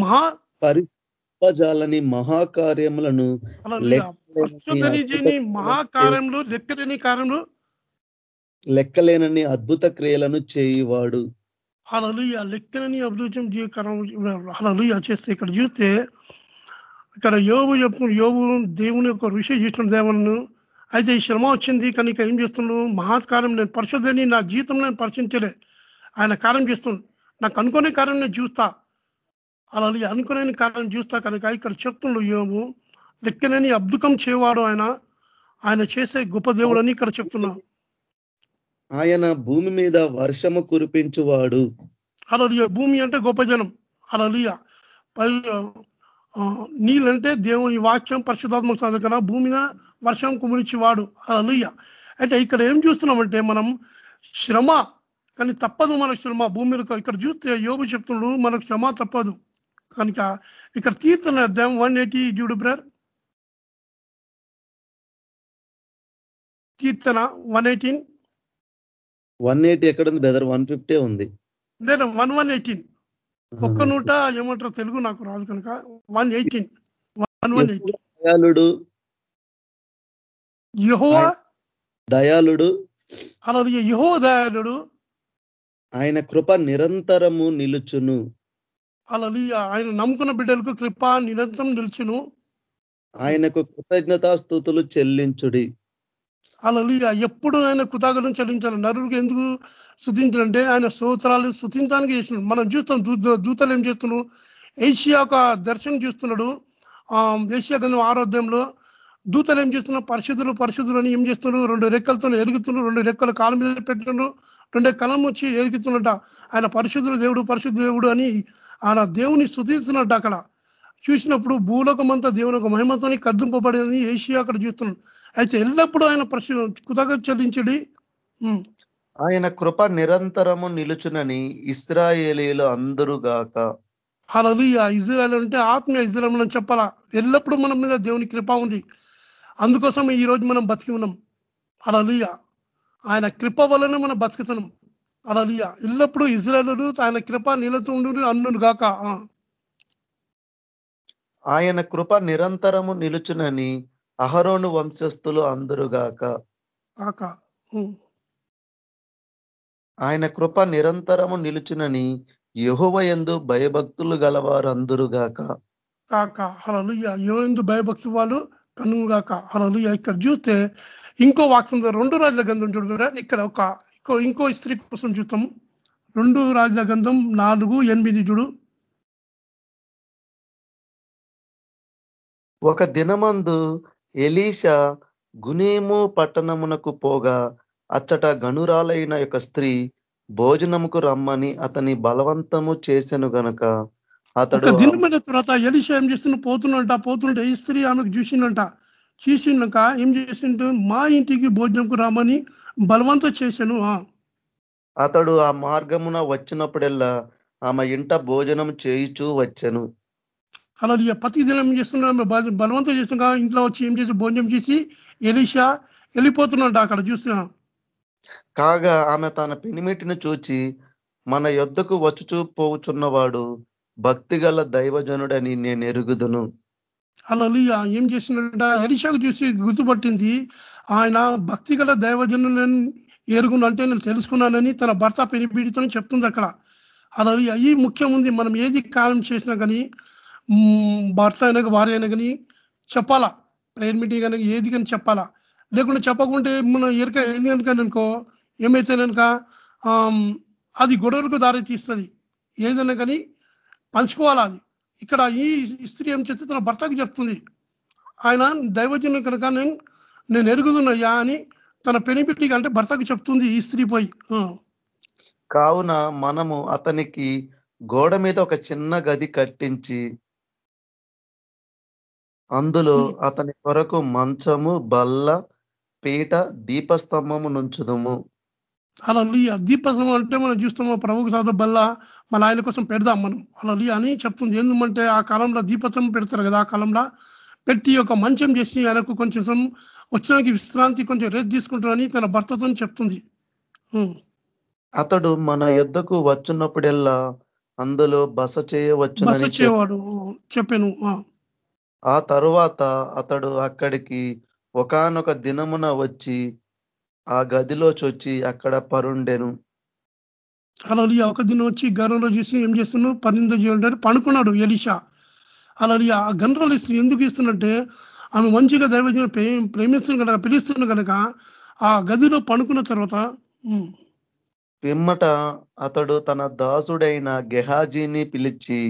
మహా పరిశోధింపజాలని మహాకార్యములను చేయని మహాకార్యంలో లెక్కలేని కార్యంలో లెక్కలేనన్ని అద్భుత క్రియలను చేయువాడు. అలలుయ లెక్కలని అభివృద్ధి జీవకరం అలలుయ చేస్తే ఇక్కడ చూస్తే ఇక్కడ యోగు చెప్పు యోగు దేవుని యొక్క విషయం చేసిన దేవులను అయితే ఈ శ్రమ వచ్చింది కానీ ఇక ఏం చేస్తున్నాడు మహాత్కారం నేను పరిశోధని నా జీవితంలో నేను పరిశీలించలే. ఆయన కార్యం చేస్తున్నాడు నాకు అనుకునే కార్యం నేను చూస్తా. అలా అనుకునే కార్యం చూస్తా కనుక ఇక్కడ చెప్తుండు యోగు లెక్కలేని అద్భుతం చేయవాడు ఆయన. ఆయన చేసే గొప్ప దేవుడు అని ఇక్కడ చెప్తున్నా. ఆయన భూమి మీద వర్షము కురిపించువాడు. అలలియ భూమి అంటే గొప్ప జనం. అలలియ నీళ్ళంటే దేవుని వాక్యం పరిశుధాత్మక సాధకన భూమి మీద వర్షం కుమరించి వాడు అలలియ అంటే ఇక్కడ ఏం చూస్తున్నామంటే మనం శ్రమ కానీ తప్పదు మనకు శ్రమ. భూమి ఇక్కడ చూస్తే యోగు చెప్తున్నాడు మనకు శ్రమ తప్పదు. కనుక ఇక్కడ తీర్థన అధ్యాయం వన్ ఎయిటీ చూడు బ్రర్ కీర్తన వన్ ఎయిటీన్? వన్ ఎయిటీ ఎక్కడ ఉంది బెదర్ వన్ ఫిఫ్టీ ఉంది. లేదా వన్ వన్ ఎయిటీన్. ఒక్క నూట ఏమంటారు తెలుగు నాకు రాదు కనుక. One eighteen. One one eighteen. దయాళుడు. యహోవా? దయాళుడు. అలాగే యహో దయాళుడు. ఆయన కృప నిరంతరము నిలుచును. అలాగే ఆయన నమ్ముకున్న బిడ్డలకు కృప నిరంతరం నిల్చును. ఆయనకు కృతజ్ఞతాస్థుతులు చెల్లించుడి. అలాగే ఎప్పుడు ఆయన కృతజ్ఞతలు చెల్లించాలి. నరుడికి ఎందుకు శుద్ధించాలంటే ఆయన స్తోత్రాలు శుద్ధించడానికి చేసినాడు. మనం చూస్తాం దూతలు ఏం చేస్తున్నాడు? ఏషియా ఒక దర్శనం చూస్తున్నాడు. ఆ ఏషియా గంధం ఆరోగ్యంలో దూతలు ఏం చేస్తున్నారు పరిశుద్ధులు పరిశుద్ధులు అని ఏం చేస్తున్నారు రెండు రెక్కలతో ఎరుగుతున్నారు రెండు రెక్కలు కాళ్ళ మీద పెట్టినారు రెండే కలం వచ్చి ఎరుగుతున్నట. ఆయన పరిశుద్ధుడు దేవుడు పరిశుద్ధ దేవుడు అని ఆయన దేవుని స్థుతిస్తున్నట్ట అక్కడ. చూసినప్పుడు భూలోకమంతా దేవుని ఒక మహిమతోని కద్దింపబడేది ఏషియా అక్కడ చూస్తున్నాడు. అయితే ఎల్లప్పుడూ ఆయన ప్రశ్న కృతజ్ఞత చెల్లించడి. ఆయన కృప నిరంతరము నిలుచునని ఇస్రాయేలీలు అందరుగాక హల్లెలూయా. ఇజ్రాయల్ అంటే ఆత్మీయ ఇజ్రాయల్ మనం చెప్పాలా. ఎల్లప్పుడూ మన మీద దేవుని కృప ఉంది. అందుకోసం ఈ రోజు మనం బతికి ఉన్నాం. హల్లెలూయా. ఆయన కృప వలన మనం బతుకుతున్నాం. హల్లెలూయా. ఎల్లప్పుడూ ఇజ్రాయలు ఆయన కృప నిలుతుండు అన్నుడు గాక. ఆ, ఆయన కృప నిరంతరము నిలుచునని అహరోను వంశస్థులు అందరుగాక ఆయన కృప నిరంతరము నిలుచునని యెహోవ యందు భయభక్తులు గలవారందరుగాక కాక. హలలుయ యోందు భయభక్తి వాళ్ళు కనుగాక హలలుయ ఇక్కడ చూస్తే ఇంకో వాక్యం ఉంది. రెండు రాజుల గంధం చూడు కదా ఇక్కడ ఒక ఇంకో ఇంకో స్త్రీ కోసం చూస్తాం రెండు రాజుల గంధం నాలుగు ఎనిమిది చూడు. ఒక దినమందు ఎలీషా గునేము పట్టణమునకు పోగా అచ్చట గనురాలైన యొక్క స్త్రీ భోజనముకు రమ్మని అతని బలవంతము చేసెను గనక అతడు దినమైన తర్వాత ఎలిషా ఏం చేస్తున్న పోతున్నట పోతుంటే ఈ స్త్రీ ఆమెకు చూసిందంట చూసినాక ఏం చేసిండు? మా ఇంటికి భోజనంకు రామని బలవంతం చేశాను అతడు ఆ మార్గమున వచ్చినప్పుడెల్లా ఆమె ఇంట భోజనం చేయుచూ వచ్చెను. అలా ప్రతి దినం చేస్తున్నా బలవంతం చేస్తున్నా ఇంట్లో వచ్చి ఏం చేసి భోజనం చేసి ఎలిషా వెళ్ళిపోతున్నట్ట అక్కడ చూస్తున్నా. కాగా ఆమె తన పెనిమిటిని చూచి మన యొద్దకు వచ్చుచూ పోవుచున్నవాడు భక్తిగల దైవజనుడని నేను ఎరుగుదును. అలా ఏం చేసినట్ట ఎలిషాకు చూసి గుర్తుపట్టింది ఆయన భక్తి గల దైవజనులను ఎరుగును అంటే నేను తెలుసుకున్నానని తన భర్త పెనిపీడితో చెప్తుంది అక్కడ. అలా ఈ ముఖ్యం ఉంది మనం ఏది కాలం చేసినా కానీ భర్త అయినా భార్య అయినా కానీ చెప్పాలా? ప్రేయర్ మీటింగ్ అయినా ఏది కానీ చెప్పాలా? లేకుంటే చెప్పకుంటే మన ఎరక అనుకో ఏమైతే కనుక అది గొడవలకు దారి తీస్తుంది ఏదైనా కానీ పంచుకోవాలా అది? ఇక్కడ ఈ స్త్రీ ఏం చేస్తే తన భర్తకి చెప్తుంది. ఆయన దైవజనం కనుక నేను నేను ఎరుగుతున్నాయా అని తన పెనిపెట్టికి అంటే భర్తకు చెప్తుంది ఈ స్త్రీ పోయి. కావున మనము అతనికి గోడ మీద ఒక చిన్న గది కట్టించి అందులో. అతని కొరకు మంచము బల్ల పీట దీపస్తంభము నుంచుదుము. అలా లియ దీపసం అంటే మనం చూస్తాము ప్రభుకు సాధ బల్ల మన ఆయన కోసం పెడదాం మనం. అలా అని చెప్తుంది. ఎందుకంటే ఆ కాలంలో దీపసం పెడతారు కదా ఆ కాలంలో పెట్టి ఒక మంచం చేసి ఆయనకు కొంచెం వచ్చినానికి విశ్రాంతి కొంచెం రెస్ట్ తీసుకుంటారని తన భర్తతో చెప్తుంది. అతడు మన యొద్దకు వచ్చినప్పుడెల్లా అందులో బస బస చేయవచ్చునని చెప్పి చేయవాడు. చెప్పాను. ఆ. తరువాత అతడు అక్కడికి ఒకానొక దినమున వచ్చి ఆ గదిలో చొచ్చి అక్కడ పరుండెను అలా ఒక దినం వచ్చి గర్వంలో చూసి ఏం చేస్తున్నాడు పన్నెండు చేయండి పనుకున్నాడు ఎలిషా. అలా ఆ గండ్రాలు ఇస్తుంది ఎందుకు ఇస్తున్నట్టే ఆమె మంచిగా దైవజనం ప్రేమ ప్రేమిస్తుంది కనుక పిలుస్తుంది కనుక ఆ గదిలో పనుకున్న తర్వాత పిమ్మట అతడు తన దాసుడైన గెహాజీని పిలిచి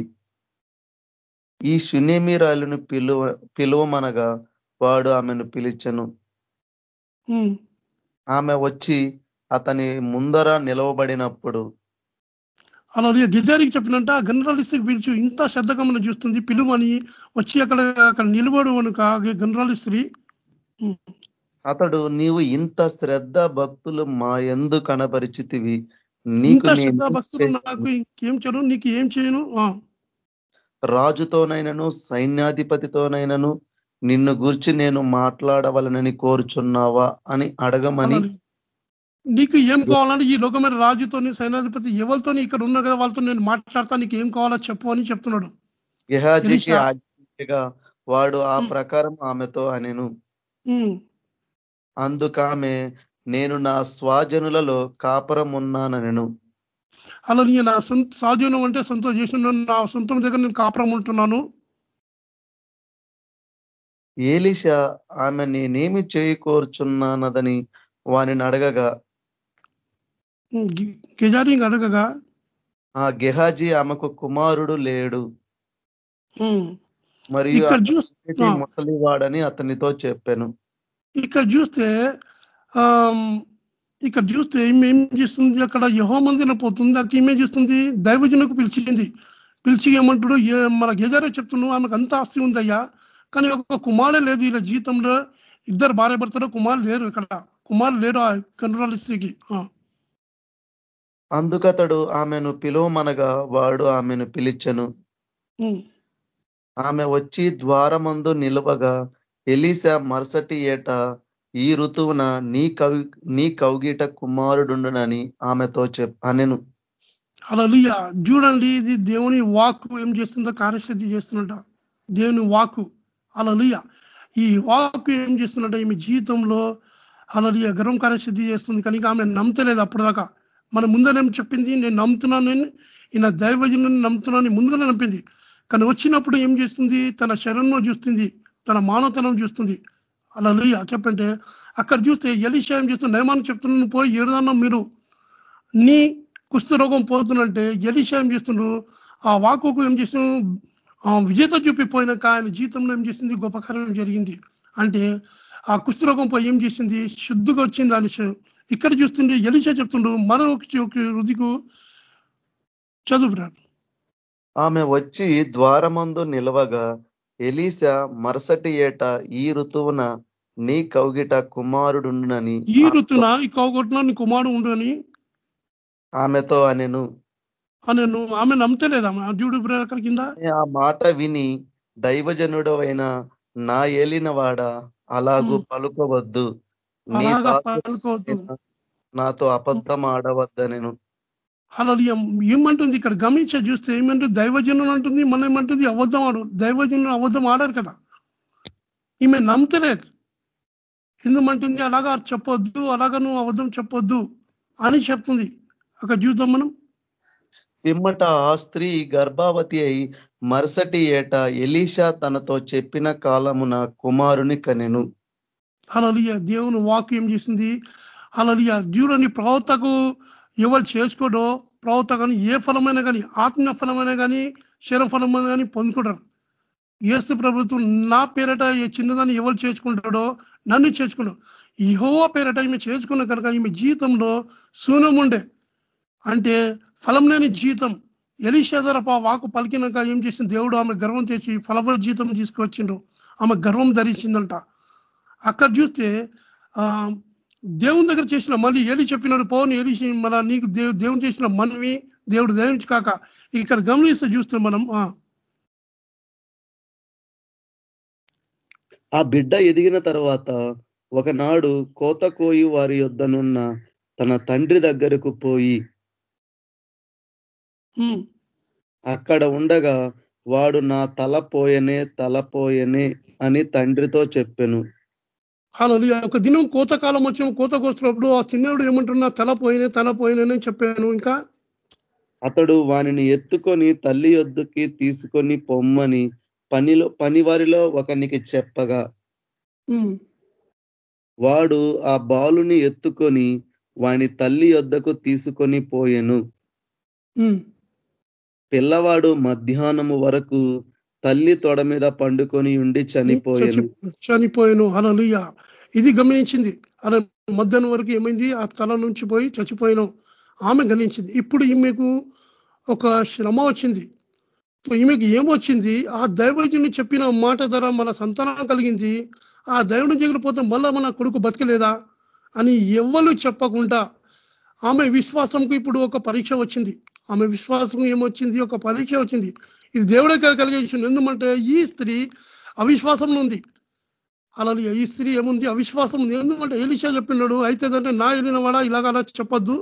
ఈ శునేమిరాలును పిలువ పిలువమనగా వాడు ఆమెను పిలిచెను. ఆమె వచ్చి అతని ముందర నిలవబడినప్పుడు అలా గిజారికి చెప్పినంట ఇస్తే పిలిచి ఇంత శ్రద్ధగా మనం చూస్తుంది పిలువని వచ్చి అక్కడ అక్కడ నిలబడు కనుక గండ్రాలు స్త్రీ ఉమ్, అతడు నీవు ఇంత శ్రద్ధ భక్తులు మా ఎందు కనపరిచితివి నీకు భక్తులు నాకు ఇంకేం చేయను నీకు ఏం చేయను? రాజుతోనైనను సైన్యాధిపతితోనైనను నిన్ను గూర్చి నేను మాట్లాడవలనని కోరుచున్నావా అని అడగమని. నీకు ఏం కావాలంటే ఈ లోకమైన రాజుతోని సైనాధిపతి ఎవరితోని ఇక్కడ ఉన్నా కదా వాళ్ళతో నేను మాట్లాడతా నీకు ఏం కావాలో చెప్పు అని చెప్తున్నాడు గెహాజీకి ఎలీషా. ఆజ్ఞగా వాడు ఆ. ప్రకారం ఆమెతో అనెను అందుకామె నేను నా స్వాజనులలో కాపురం ఉన్నానెను అలా నీ నా సొంత సాధ్యం అంటే సొంతం చేసిన నా సొంతం దగ్గర నేను కాపురం ఉంటున్నాను. ఏలిషా ఆమె నేనేమి చేయి కోరుచున్నానదని వానిని అడగగా గెజారి అడగగా. ఆ గెహాజీ ఆమెకు కుమారుడు లేడు. మరియు. ముసలివాడని అతనితో చెప్పాను. ఇక్కడ చూస్తే ఇక్కడ చూస్తే ఈమె ఏం చేస్తుంది అక్కడ యహో మందిరం పోతుంది. అక్కడ ఈమె చేస్తుంది? దైవజనకు పిలిచింది. పిలిచి ఏమంటాడు? మన గేజారే చెప్తున్నాడు ఆమెకు అంత ఆస్తి ఉందయ్యా. కానీ ఒక కుమారే లేదు ఇలా జీవితంలో. ఇద్దరు భార్య భర్తలు కుమారు లేరు ఇక్కడ. కుమారు లేరు ఆ కనురాల స్త్రీకి. అందుకతడు ఆమెను పిలువమనగా వాడు ఆమెను పిలిచెను. ఆమె వచ్చి ద్వారమందు నిలవగా ఎలీసా మరుసటి ఏట ఈ ఋతువున నీ కవి నీ కౌగిట కుమారుడుండునని ఆమెతో చెప్ అనెను. అలా చూడండి ఇది దేవుని వాక్కు ఏం చేస్తుందో కార్యశుద్ధి చేస్తున్నట. దేవుని వాక్కు. అలలియ ఈ వాక్కు ఏం చేస్తున్నట ఈమె జీవితంలో అలలియ గర్వం కార్యశుద్ధి చేస్తుంది కనుక ఆమె నమ్మతలేదు అప్పటిదాకా. మన ముందరేం చెప్పింది? నేను నమ్ముతున్నాను ఈయన దైవజనుని నమ్ముతున్నాను ముందుగానే నమ్మింది. కానీ వచ్చినప్పుడు ఏం చేస్తుంది? తన శరణం చూస్తుంది తన మానవతనం చూస్తుంది. అలా చెప్పంటే అక్కడ చూస్తే ఎలిషాయం చూస్తే నయమానం చెప్తున్నాను పోయి ఏదన్నా మీరు. నీ కుష్ఠరోగం పోతున్నంటే ఎలిషా ఏం చేస్తుండ్రు ఆ వాకుకు ఏం చేస్తున్నాడు ఆ విజేత చూపిపోయినాక ఆయన జీవితంలో ఏం చేసింది? గొప్ప కార్యం జరిగింది. అంటే ఆ కుష్ఠరోగం పోయి ఏం చేసింది? శుద్ధిగా వచ్చింది అని ఇక్కడ చూస్తుండే ఎలిషా చెప్తుండ్రు మరో రుదికు చదువు ఆమె వచ్చి ద్వారమందు నిలవగా ఎలీసా మరుసటి ఏట ఈ ఋతువున నీ కౌగిట కుమారుడుండునని ఈ ఋతున ఈ కౌగొట్టున నీ కుమారుడు ఉండని ఆమెతో అనెను. అని ఆమె నమ్మతలేదు? ఆమె చూడు కింద? ఆ మాట విని దైవజనుడు అయిన నా ఏలినవాడ అలాగూ. పలుకోవద్దు. నీ అలాగా దాసు పలుకోవద్దు. నాతో అబద్ధం ఆడవద్దనెను. అలా ఏమంటుంది? ఇక్కడ గమనించే చూస్తే ఏమంటుంది? దైవజనుడు అంటుంది మనం ఏమంటుంది? అబద్ధం ఆడు దైవజనుడు అబద్ధం ఆడారు కదా. ఈమె నమ్మతలేదు. ఎందుమంటుంది? అలాగా చెప్పొద్దు అలాగా నువ్వు అబద్ధం చెప్పొద్దు అని చెప్తుంది. అక్కడ చూద్దాం మనం. పిమ్మట ఆ స్త్రీ గర్భావతి అయి మరుసటి ఏట ఎలీషా తనతో చెప్పిన కాలమున కుమారుని కనెను. అలలియ దేవుని వాక్ ఏం చేసింది? అలలియ జీవులని ప్రవక్తకు ఎవరు చేసుకోడో ప్రవత కానీ ఏ ఫలమైనా కానీ ఆత్మీయ ఫలమైనా కానీ శరీర ఫలమైనా కానీ పొందుకుంటారు. ఏసు ప్రభుత్వం నా పేరట ఈ చిన్నదాన్ని ఎవరు చేసుకుంటాడో నన్ను చేసుకున్నాడు. యహోవ పేరట ఈమె చేసుకున్న కనుక ఈమె జీవితంలో శూన్యం ఉండే. అంటే ఫలం లేని జీతం ఎలిషేదరప వాకు పలికినాక ఏం చేసింది దేవుడు ఆమె గర్వం తెచ్చి ఫలవ జీతం తీసుకొచ్చిండు ఆమె గర్వం ధరించిందంట. అక్కడ చూస్తే దేవుని దగ్గర చేసిన మళ్ళీ ఏలి చెప్పినాడు పోను ఏలి మన నీకు దేవు దేవుని చేసిన మనవి దేవుడు దయించి కాక ఇక్కడ గమనిస్తే చూస్తే మనం ఆ, బిడ్డ ఎదిగిన తర్వాత ఒకనాడు కోత కోయి వారి యొద్దనున్న తన తండ్రి దగ్గరకు పోయి అక్కడ ఉండగా వాడు నా తల పోయనే తల పోయనే అని తండ్రితో చెప్పెను. హల్లెలూయా. ఒక దినం కోతకాలం వచ్చిన కోత కోసినప్పుడు ఆ చిన్నప్పుడు ఏమంటున్నా తల పోయినే తల పోయినని చెప్పాను ఇంకా. అతడు వానిని ఎత్తుకొని తల్లి యొద్దకి తీసుకొని పొమ్మని పనిలో పనివారిలో ఒకనికి చెప్పగా వాడు ఆ బాలుని ఎత్తుకొని వాని తల్లి యొద్దకు తీసుకొని పోయెను. పిల్లవాడు మధ్యాహ్నము వరకు తల్లి తొడ మీద పండుకొని ఉండి చనిపోయాను. చనిపోయాను. హల్లెలూయా. ఇది గమనించింది. అలా మధ్యాహ్నం వరకు ఏమైంది? ఆ తల నుంచి పోయి చచ్చిపోయాను. ఆమె గమనించింది. ఇప్పుడు ఈమెకు ఒక శ్రమ వచ్చింది. ఈమెకు ఏమొచ్చింది ఆ దైవజుని చెప్పిన మాట ధర మన సంతానం కలిగింది. ఆ దైవుని జగిలిపోతే మళ్ళా మన కొడుకు బతకలేదా అని ఎవ్వరు చెప్పకుండా ఆమె విశ్వాసంకు ఇప్పుడు ఒక పరీక్ష వచ్చింది. ఆమె విశ్వాసం ఏమొచ్చింది? ఒక పరీక్ష వచ్చింది. ఇది దేవుడే కలిగేసిండు. ఎందుకంటే ఈ స్త్రీ అవిశ్వాసంలో ఉంది. అలాగే ఈ స్త్రీ ఏముంది? అవిశ్వాసం ఉంది. ఎందుకంటే ఎలిషా చెప్పినాడు అయితే అంటే నా వెళ్ళిన వాడా? ఇలాగ అలా చెప్పొద్దు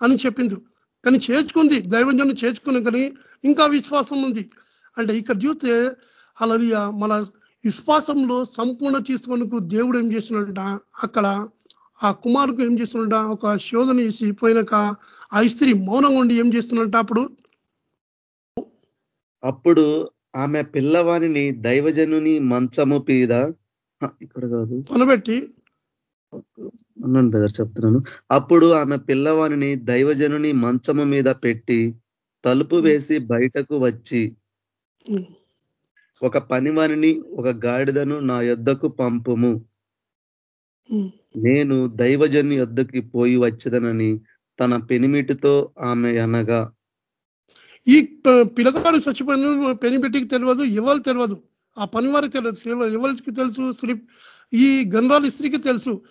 అని చెప్పింది కానీ చేర్చుకుంది. దైవజనం చేర్చుకుని కానీ ఇంకా విశ్వాసం ఉంది. అంటే ఇక్కడ చూస్తే అలాది మన విశ్వాసంలో సంపూర్ణ తీసుకునేందుకు దేవుడు ఏం చేసినట అక్కడ ఆ కుమారుకు ఏం చేస్తున్నట ఒక శోధన చేసి పోయినాక ఆ స్త్రీ మౌనంగా ఉండి ఏం చేస్తున్నట్ట అప్పుడు? అప్పుడు ఆమె పిల్లవానిని దైవజనుని మంచము మీద ఇక్కడ కాదు. కొనబెట్టి అన్నాను బ్రదర్ చెప్తున్నాను. అప్పుడు ఆమె పిల్లవానిని దైవజనుని మంచము మీద పెట్టి తలుపు వేసి బయటకు వచ్చి ఒక పనివానిని ఒక గాడిదను నా యొద్దకు పంపుము. నేను దైవజని యొద్దకి పోయి వచ్చదనని తన పెనిమిటితో ఆమె అనగా ఈ పిల్లగాడు చచ్చిపోయిన పెనిపెట్టికి తెలియదు ఎవరు తెలియదు. ఆ పని వారికి ఎవ- ఎవరికి తెలుసు స్త్రీ ఈ గండ్రాలి స్త్రీకి తెలుసు.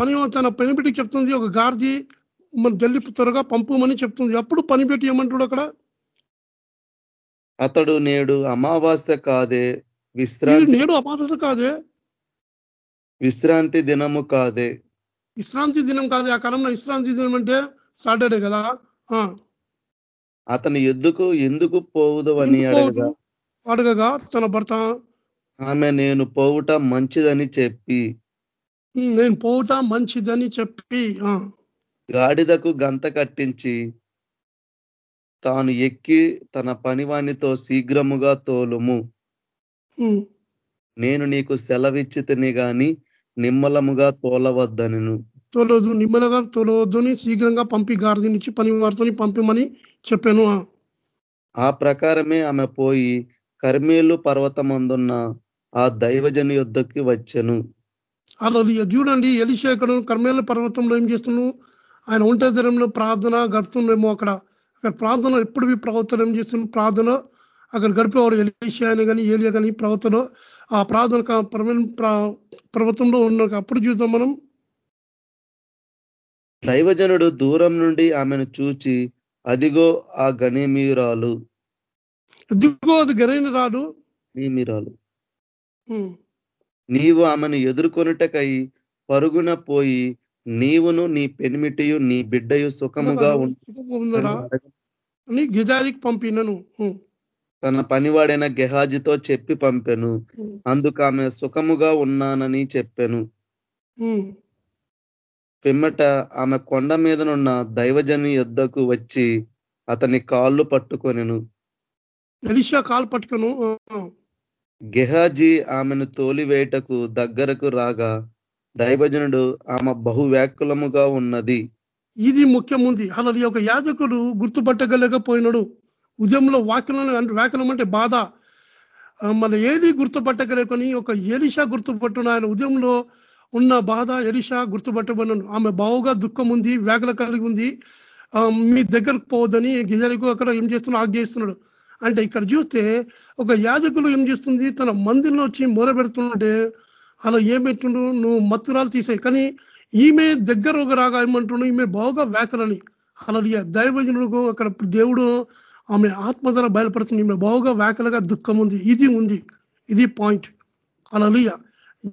పని తన పనిపెట్టికి చెప్తుంది ఒక గార్జీ మన జల్ది త్వరగా పంపుమని చెప్తుంది. అప్పుడు పనిపెట్టి ఏమంటాడు అక్కడ? అతడు నేడు అమావాస్య కాదే విశ్రాంతి నేడు అపారస కాదే. విశ్రాంతి దినము కాదే. విశ్రాంతి దినం కాదు. ఆ కాలంలో విశ్రాంతి దినం అంటే సాటర్డే కదా? అతని ఎద్దుకు ఎందుకు పోవుదు అని అడగగా? అడగగా తన భర్త. ఆమె నేను పోవుట మంచిదని చెప్పి. "ఉమ్, నేను పోవుట మంచిదని చెప్పి గాడిదకు గంత కట్టించి తాను ఎక్కి తన పనివానితో శీఘ్రముగా తోలుము. నేను నీకు సెలవిచ్చితిని గాని నిమ్మలముగా తోలవద్దనను. తోలవద్దు నిమ్మలగా తోలవద్దని శీఘ్రంగా పంపి గార్దినిచ్చి పని వారితో పంపిమని చెప్పాను. ఆ. ప్రకారమే ఆమె పోయి కర్మేలు పర్వతమందున్న ఆ దైవజని యొద్దకి వచ్చెను. అలా చూడండి ఎలిషేకడు కర్మేల పర్వతంలో ఏం చేస్తున్నాడు ఆయన ఒంటరి ధరంలో ప్రార్థన గడుతుండేమో అక్కడ. అక్కడ ప్రార్థన ఎప్పుడు ప్రవర్తన ఏం చేస్తున్నాడు ప్రార్థన అక్కడ గడిపేవాడు ఎలిషా అని కానీ ఏలియా కానీ ప్రవర్తన ఆ ప్రార్థన పర్వతంలో ఉన్న అప్పుడు చూద్దాం మనం. దైవజనుడు దూరం నుండి ఆమెను చూచి అదిగో ఆ గణేమీరాలు. ఎదుగో అది నీమిరాలు నీవు ఆమెను ఎదుర్కొనుటకై పరుగున పోయి నీవును నీ పెనిమిటియు నీ బిడ్డయు సుఖముగా అని గిజారికి పంపినను. తన పనివాడైన గెహాజితో చెప్పి పంపెను. అందుకు ఆమె సుఖముగా ఉన్నానని చెప్పెను. పిమ్మట ఆమె కొండ మీదనున్న దైవజని యొద్దకు వచ్చి అతని కాళ్ళు పట్టుకొనెను. ఎలిషా కాలు పట్టుకను. గెహాజీ ఆమెను తోలివేయటకు దగ్గరకు రాగా దైవజనుడు ఆమె బహువ్యాకులముగా ఉన్నది. ఇది ముఖ్యం ఉంది అలా యొక్క యాజకుడు గుర్తుపట్టగలేకపోయినాడు. ఉదయంలో అంటే వ్యాకలం అంటే బాధ. మన ఏది గుర్తుపట్టగలేకొని ఒక ఎలిషా గుర్తుపట్టున ఆయన ఉదయంలో ఉన్న బాధ ఎలిషా గుర్తుపట్టబడినను. ఆమె బావుగా దుఃఖం ఉంది వ్యాకుల కలిగి ఉంది. మీ దగ్గరకు పోవద్దని గిజలకు అక్కడ ఏం చేస్తున్నాడు. ఆగ్జేస్తున్నాడు అంటే ఇక్కడ చూస్తే ఒక యాజకులు ఏం చేస్తుంది? తన మందిరంలో వచ్చి మొరబెడుతుంటే అలా ఏం పెట్టిండు? నువ్వు మత్తురాలు తీసాయి. కానీ ఈమె దగ్గర ఒక రాగా ఏమంటుండు ఈమె బావుగా వ్యాకలని. అలా దైవజనుడు అక్కడ దేవుడు ఆమె ఆత్మ ధర బయలుపడుతుంది ఈమె బావుగా వ్యాకలగా దుఃఖం ఉంది. ఇది ఉంది. ఇది పాయింట్. అలా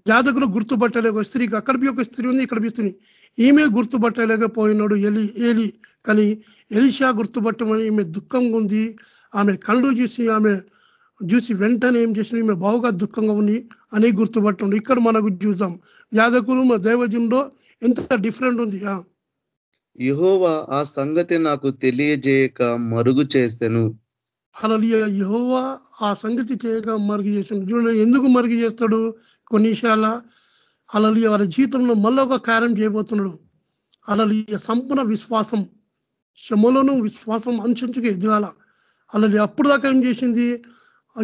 యాదకులు గుర్తుపట్టలేక స్త్రీకి అక్కడ బి ఒక స్త్రీ ఉంది ఇక్కడ స్త్రీ. ఈమె గుర్తుపట్టలేకపోయినాడు ఎలి ఏలి. కానీ ఎలిషా గుర్తుపట్టమని ఈమె దుఃఖంగా ఉంది. ఆమె కళ్ళు చూసి ఆమె చూసి వెంటనే ఏం చేసిన ఈమె బావుగా దుఃఖంగా ఉంది అని గుర్తుపట్టండి. ఇక్కడ మనకు చూద్దాం. యాదకులు మన దైవజంలో ఎంత డిఫరెంట్ ఉంది? ఆ, యెహోవా ఆ సంగతి నాకు తెలియజేయక మరుగు చేసెను హల్లెలూయా. యెహోవా ఆ సంగతి చేయక మరుగు చేసాడు చూడండి ఎందుకు మరుగు చేస్తాడు? కొన్ని విషయాల అలలియ వాళ్ళ జీవితంలో మళ్ళీ ఒక కార్యం చేయబోతున్నాడు. అలలియ సంపూర్ణ విశ్వాసం శ్రమలోను విశ్వాసం అంచుంచుకు ఎదిగాల. అలలి అప్పుడు దాకా ఏం చేసింది?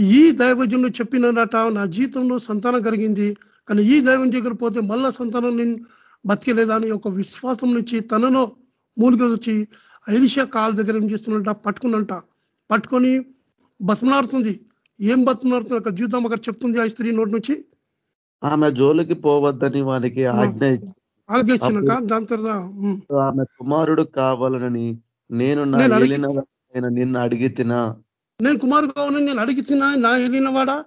ఈ దైవజ్యంలో చెప్పినట నా జీవితంలో సంతానం కలిగింది. కానీ ఈ దైవం దగ్గర పోతే మళ్ళా సంతానం నేను బతికలేదని అని ఒక విశ్వాసం నుంచి తనలో మూలిక వచ్చి ఐలిషా కాళ్ళ దగ్గర ఏం చేస్తున్నట పట్టుకున్నంట పట్టుకొని బతుమలాడుతుంది. ఏం బతుమలాడుతుంది? అక్కడ చూద్దాం అక్కడ చెప్తుంది ఆ స్త్రీ నోటి నుంచి. ఆమె జోలికి పోవద్దని వానికి ఆజ్ఞ దాని తర్వాత ఆమె కుమారుడు కావాలనని నేను నా అడిగి- నిన్ను అడిగి తినా నేను కుమారు కావాలని నేను అడిగిచ్చినా నా వెళ్ళినవాడా?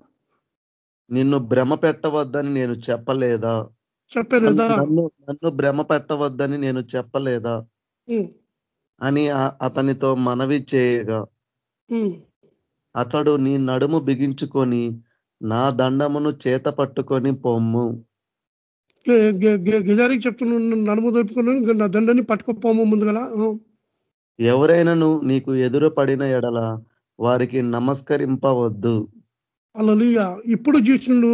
నిన్ను భ్రమ పెట్టవద్దని నేను చెప్పలేదా? చెప్పలేదా? నన్ను నన్ను భ్రమ పెట్టవద్దని నేను చెప్పలేదా? అని అతనితో మనవి చేయగా. అతడు నీ నడుము బిగించుకొని నా దండమును చేత పట్టుకొని పొమ్ము. గిజారికి చెప్తున్నాను నడుము దొరుకుకున్నాను నా దండని పట్టుకోపోము ముందుగల. ఎవరైనాను నీకు ఎదురు పడిన ఎడల వారికి నమస్కరింపవద్దు. అలలియ ఇప్పుడు చూసిండు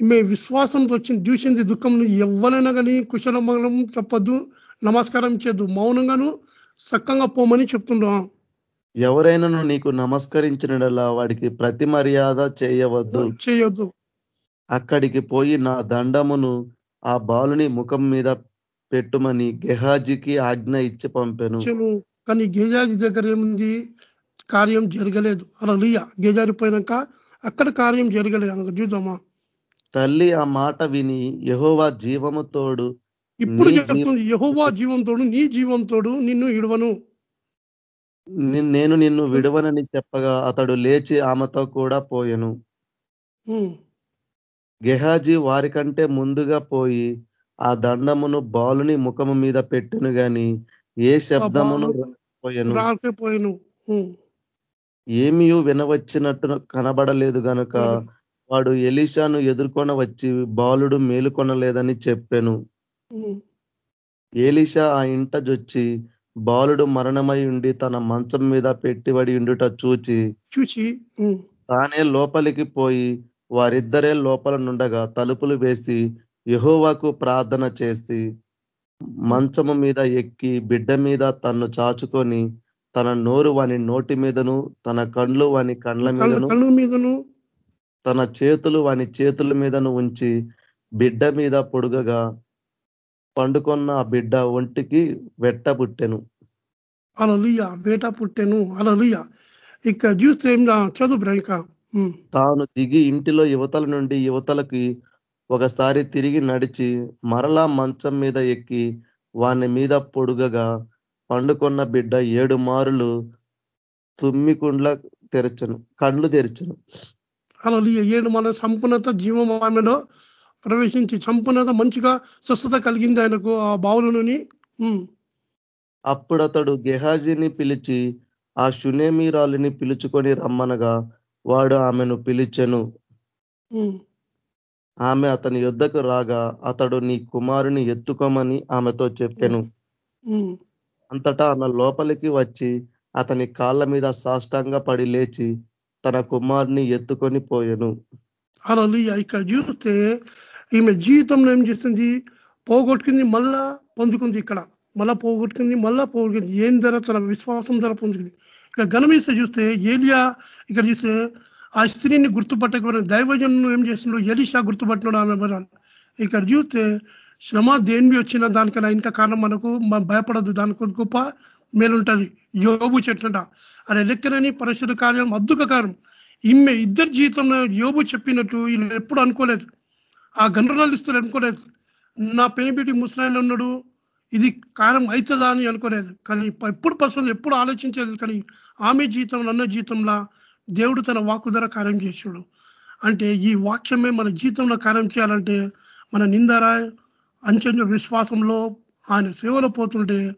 ఈమె విశ్వాసంతో వచ్చింది చూసింది దుఃఖం ఎవరైనా కానీ కుశల మంగళం చెప్పొద్దు నమస్కారం చేయొద్దు మౌనంగాను సక్కంగా పోమని చెప్తుండ్రు. ఎవరైనాను నీకు నమస్కరించిన వాడికి ప్రతి మర్యాద చేయవద్దు చేయొద్దు. అక్కడికి పోయి నా దండమును ఆ బాలుని ముఖం మీద పెట్టుమని గెహాజీకి ఆజ్ఞ ఇచ్చి పంపెను. కానీ గేజాజి దగ్గర ఏముంది? కార్యం జరగలేదు. అలా లియ గేజారిపోయినాక అక్కడ కార్యం జరగలేదు. చూద్దామా? తల్లి ఆ మాట విని యహోవా జీవము తోడు ఇప్పుడు చెప్తుంది. యహోవా జీవంతోడు నీ జీవంతోడు నిన్ను ఇడవను. నేను నిన్ను విడవనని చెప్పగా అతడు లేచి ఆమెతో కూడా పోయెను. గెహాజీ వారికంటే ముందుగా పోయి ఆ దండమును బాలుని ముఖము మీద పెట్టెను గాని ఏ శబ్దమును రాకపోయాను. ఏమీ వినవచ్చినట్టు కనబడలేదు గనుక వాడు ఎలీషాను ఎదుర్కొన వచ్చి బాలుడు మేలుకొనలేదని చెప్పాను. ఏలిషా ఆ ఇంట జొచ్చి బాలుడు మరణమై ఉండి తన మంచం మీద పెట్టిబడి ఉండుట చూచి చూచి తానే లోపలికి పోయి వారిద్దరే లోపల నుండగా తలుపులు వేసి యహోవాకు ప్రార్థన చేసి మంచము మీద ఎక్కి బిడ్డ మీద తన్ను చాచుకొని తన నోరు వాని నోటి మీదను తన కండ్లు వాని కండ్ల మీదను మీదను. తన చేతులు వాని చేతుల మీదను ఉంచి బిడ్డ మీద పొడుగగా పండుకొన్న ఆ బిడ్డ ఒంటికి వెట్ట పుట్టెను. అలలియ బేట పుట్టెను. అలలియ ఇక చూస్తే చదువు ఇంకా. తాను దిగి ఇంటిలో యువతల నుండి యువతలకి ఒకసారి తిరిగి నడిచి మరలా మంచం మీద ఎక్కి వాని మీద పొడుగగా పండుకొన్న బిడ్డ ఏడు మారులు తుమ్మికుండ్ల తెరచను కండ్లు తెరచను. అలా ఏడు మన సంపూర్ణత జీవం ఆమెలో ప్రవేశించి సంపూర్ణత మంచిగా స్వస్థత కలిగింది ఆయనకు ఆ బావులని అప్పుడు అతడు గెహాజీని పిలిచి ఆ శునేమీరాలిని పిలుచుకొని రమ్మనగా వాడు ఆమెను పిలిచెను. ఆమె అతని యుద్ధకు రాగా అతడు నీ కుమారుని ఎత్తుకోమని ఆమెతో చెప్పెను. అంతటా ఆమె లోపలికి వచ్చి అతని కాళ్ళ మీద సాష్టంగా పడి లేచి తన కుమారుని ఎత్తుకొని పోయెను. అలా ఇక్కడ చూస్తే ఈమె జీవితంలో ఏం చేస్తుంది? పోగొట్టుకుంది మళ్ళా పొందుకుంది ఇక్కడ. మళ్ళా పోగొట్టుకుంది మళ్ళా పోగొట్టుకుంది. ఏం ధర తన విశ్వాసం ధర పొందుకుంది ఇక్కడ గణమీస్తే చూస్తే ఏలియా ఇక్కడ చూస్తే ఆ స్త్రీని గుర్తుపట్టకపోయిన దైవజను ఏం చేస్తున్నాడు ఎలిషా గుర్తుపట్టినాడు ఆమె ఇక్కడ చూస్తే శ్రమ దేని వచ్చిన దానికన్నా ఇంకా కారణం మనకు భయపడదు దానికి గొప్ప మేలుంటది. యోగు చెట్లంట అనే లెక్కనని పరిశుద్ధ కార్యం అద్దుక కారణం ఇమ్మె ఇద్దరు జీవితంలో యోగు చెప్పినట్టు వీళ్ళు ఎప్పుడు అనుకోలేదు. ఆ గండ్రలాలు ఇస్తారు అనుకోలేదు. నా పెనిబిటి ముసలాయన ఉన్నాడు. ఇది కారం అవుతుందా అని అనుకోలేదు. కానీ ఎప్పుడు పర్సనల్ ఎప్పుడు ఆలోచించలేదు. కానీ ఆమె జీవితం అన్న జీవితంలో దేవుడు తన వాకు ధర కార్యం చేసాడు అంటే ఈ వాక్యమే మన జీవితంలో కార్యం చేయాలంటే మన నిందర అంచెంచ విశ్వాసంలో ఆయన సేవలో పోతుంటే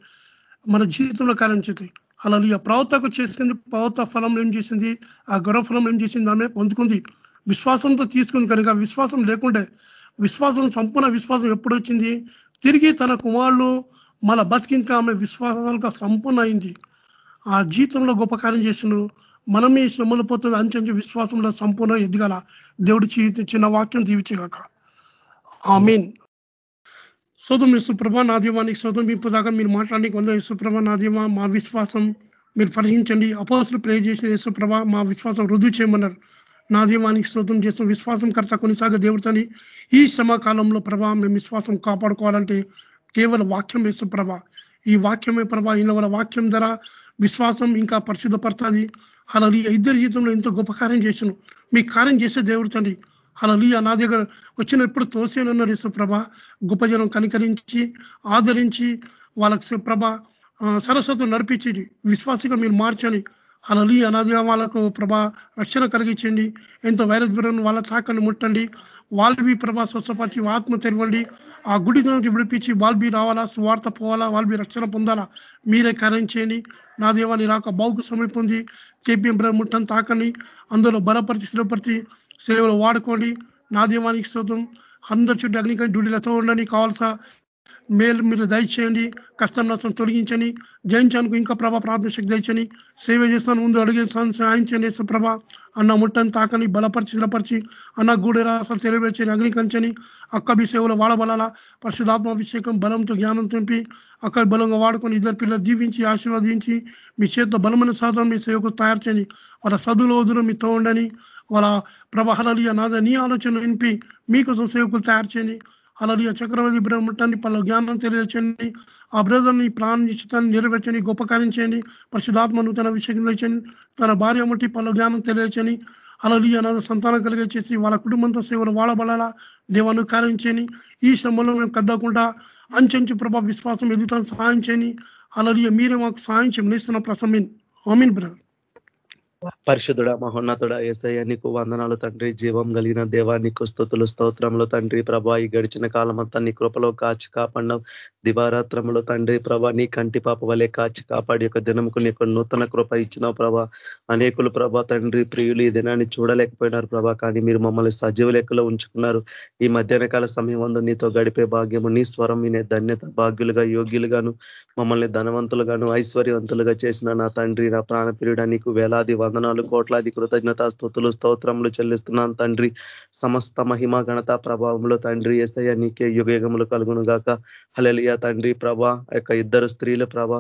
మన జీవితంలో కార్యం చేతి. అలా ఈ ప్రవతకు చేసింది ప్రవత ఫలం ఏం చేసింది? ఆ గొడవ ఫలం ఏం చేసింది ఆమె? పొందుకుంది. విశ్వాసంతో తీసుకుంది కనుక విశ్వాసం లేకుంటే విశ్వాసం సంపూర్ణ విశ్వాసం ఎప్పుడు వచ్చింది తిరిగి తన కుమారులు మన బతికింకా ఆమె విశ్వాసాలుగా సంపూర్ణ అయింది. ఆ జీవితంలో గొప్ప కార్యం చేసిన మనమే శ్రమలు పోతుంది అంచెంచు విశ్వాసంలో సంపూర్ణ ఎదగాల. దేవుడు చిన్న వాక్యం దీవించగాక. ఆ మీన్ సోదం యేసుప్రభ నాదీమానికి సోదం ఇప్పుడు దాకా మీరు మాట్లాడి కొందరు యేసుప్రభ నా మా విశ్వాసం మీరు పరిహించండి అపోసులు ప్రే చేసిన యేసుప్రభ మా విశ్వాసం రుజువు చేయమన్నారు. నా దీవానికి స్తోత్రం చేస్తాం విశ్వాసం కర్త కొనసాగ దేవుడితోని ఈ శ్రమకాలంలో ప్రభా మేము విశ్వాసం కాపాడుకోవాలంటే కేవలం వాక్యం వేసు ప్రభా. ఈ వాక్యమే ప్రభా ఈయన వాళ్ళ వాక్యం ధర విశ్వాసం ఇంకా పరిశుద్ధపడుతుంది అలా ఇద్దరి జీవితంలో ఎంతో గొప్ప కార్యం చేసాను మీ కార్యం చేసే దేవుడు తండ్రి అలా నా దగ్గర వచ్చినప్పుడు తోసేనన్నారు యేసుప్రభ గొప్ప జనం కనికరించి ఆదరించి వాళ్ళకి ప్రభ సరస్వతం నడిపించి విశ్వాసగా మీరు మార్చని అలలి అనాదిగా వాళ్ళకు ప్రభా రక్షణ కలిగించండి. ఎంతో వైరస్ జ్వరం వాళ్ళ తాకని ముట్టండి. వాల్బీ ప్రభా స్వస్థపరిచి ఆత్మ తెరవండి. ఆ గుడి నుంచి విడిపించి వాల్బీ రావాలా స్వార్థ పోవాలా వాల్బీ రక్షణ పొందాలా మీరే కార్యం చేయండి. నా దేవాన్ని రాక బావుకు సమీపొంది బ్రహ్మ ముట్టని తాకండి. అందులో బలపరిచి స్థిరపరిచి సేవలు వాడుకోండి. నా దేవానికి స్తోత్రం. అందరి చుట్టూ అగ్నికని డ్యూటీలతో ఉండండి కావాల్సా? మేలు మీరు దయచేయండి కష్టం నష్టం తొలగించని జయించానికి ఇంకా ప్రభ ప్రార్థన శక్తి దయచని సేవ చేస్తాను ముందు అడిగేస్తాను సాయించండి ప్రభ. అన్న ముట్టని తాకని బలపరిచి స్థిరపరిచి అన్న గూడె రాసాలు తెలియపరిచని అగ్నికంచని అక్కబి సేవలు వాడబలాల పరిశుధాత్మాభిషేకం బలంతో జ్ఞానం తెంపి అక్కడ బలంగా వాడుకొని ఇద్దరు పిల్లలు దీవించి ఆశీర్వదించి మీ చేతితో బలమైన సాధన మీ సేవకు తయారు చేయని వాళ్ళ సదులో వదులు మీతో ఉండని వాళ్ళ ప్రభహలలియ నాద నీ ఆలోచనలు వినిపి మీకోసం సేవకులు తయారు చేయని అలలియ చక్రవర్తి బ్రహ్మటాన్ని పలు జ్ఞానం తెలియచండి ఆ బ్రదర్ని ప్రాణ నిశ్చితాన్ని నెరవేర్చని గొప్ప కార్యం చేయండి. పరిశుధాత్మను తన విషయం తెచ్చని తన భార్య ముట్టి పలు జ్ఞానం తెలియచని అలలి అనాథ సంతానం కలిగే చేసి వాళ్ళ కుటుంబంతో సేవలు వాడబడాలా? దేవాన్ని కార్యం చేయని ఈ శ్రమంలో మేము కద్దకుండా అంచెంచు ప్రభా విశ్వాసం ఎదుగుతాను సహాయం చేయని అలలియ మీరే మాకు సహాయం చేయమని ఇస్తున్న ప్రసమీన్ అమీన్ బ్రదర్. పరిశుద్ధుడ మహోన్నతుడ ఏసయ్య నీకు వందనాలు తండ్రి. జీవం కలిగిన దేవా నీకు స్థుతులు స్తోత్రంలో తండ్రి. ప్రభా ఈ గడిచిన కాలం అంతా నీ కృపలో కాచి కాపాడినాం. దివారాత్రంలో తండ్రి ప్రభా నీ కంటి పాప వలె కాచి కాపాడి యొక్క దినముకు నీకు నూతన కృప ఇచ్చినావు ప్రభా. అనేకులు ప్రభా తండ్రి ప్రియులు ఈ దినాన్ని చూడలేకపోయినారు ప్రభా కానీ మీరు మమ్మల్ని సజీవ లెక్కలో ఉంచుకున్నారు. ఈ మధ్యాహ్న కాల సమయం వందు నీతో గడిపే భాగ్యము నీ స్వరం వినే ధన్యత భాగ్యులుగా యోగ్యులుగాను మమ్మల్ని ధనవంతులుగాను ఐశ్వర్యవంతులుగా చేసిన నా తండ్రి నా ప్రాణప్రియుడ నీకు వేలాది వందనాలు కోట్లాది కృతజ్ఞత స్థుతులు స్తోత్రములు చెల్లిస్తున్నాను తండ్రి. సమస్త మహిమ ఘనత ప్రభావంలో తండ్రి. ఏసయ్య నీకే యుగయుగములు కలుగును గాక హలలియా తండ్రి ప్రభా. యొక్క ఇద్దరు స్త్రీల ప్రభ.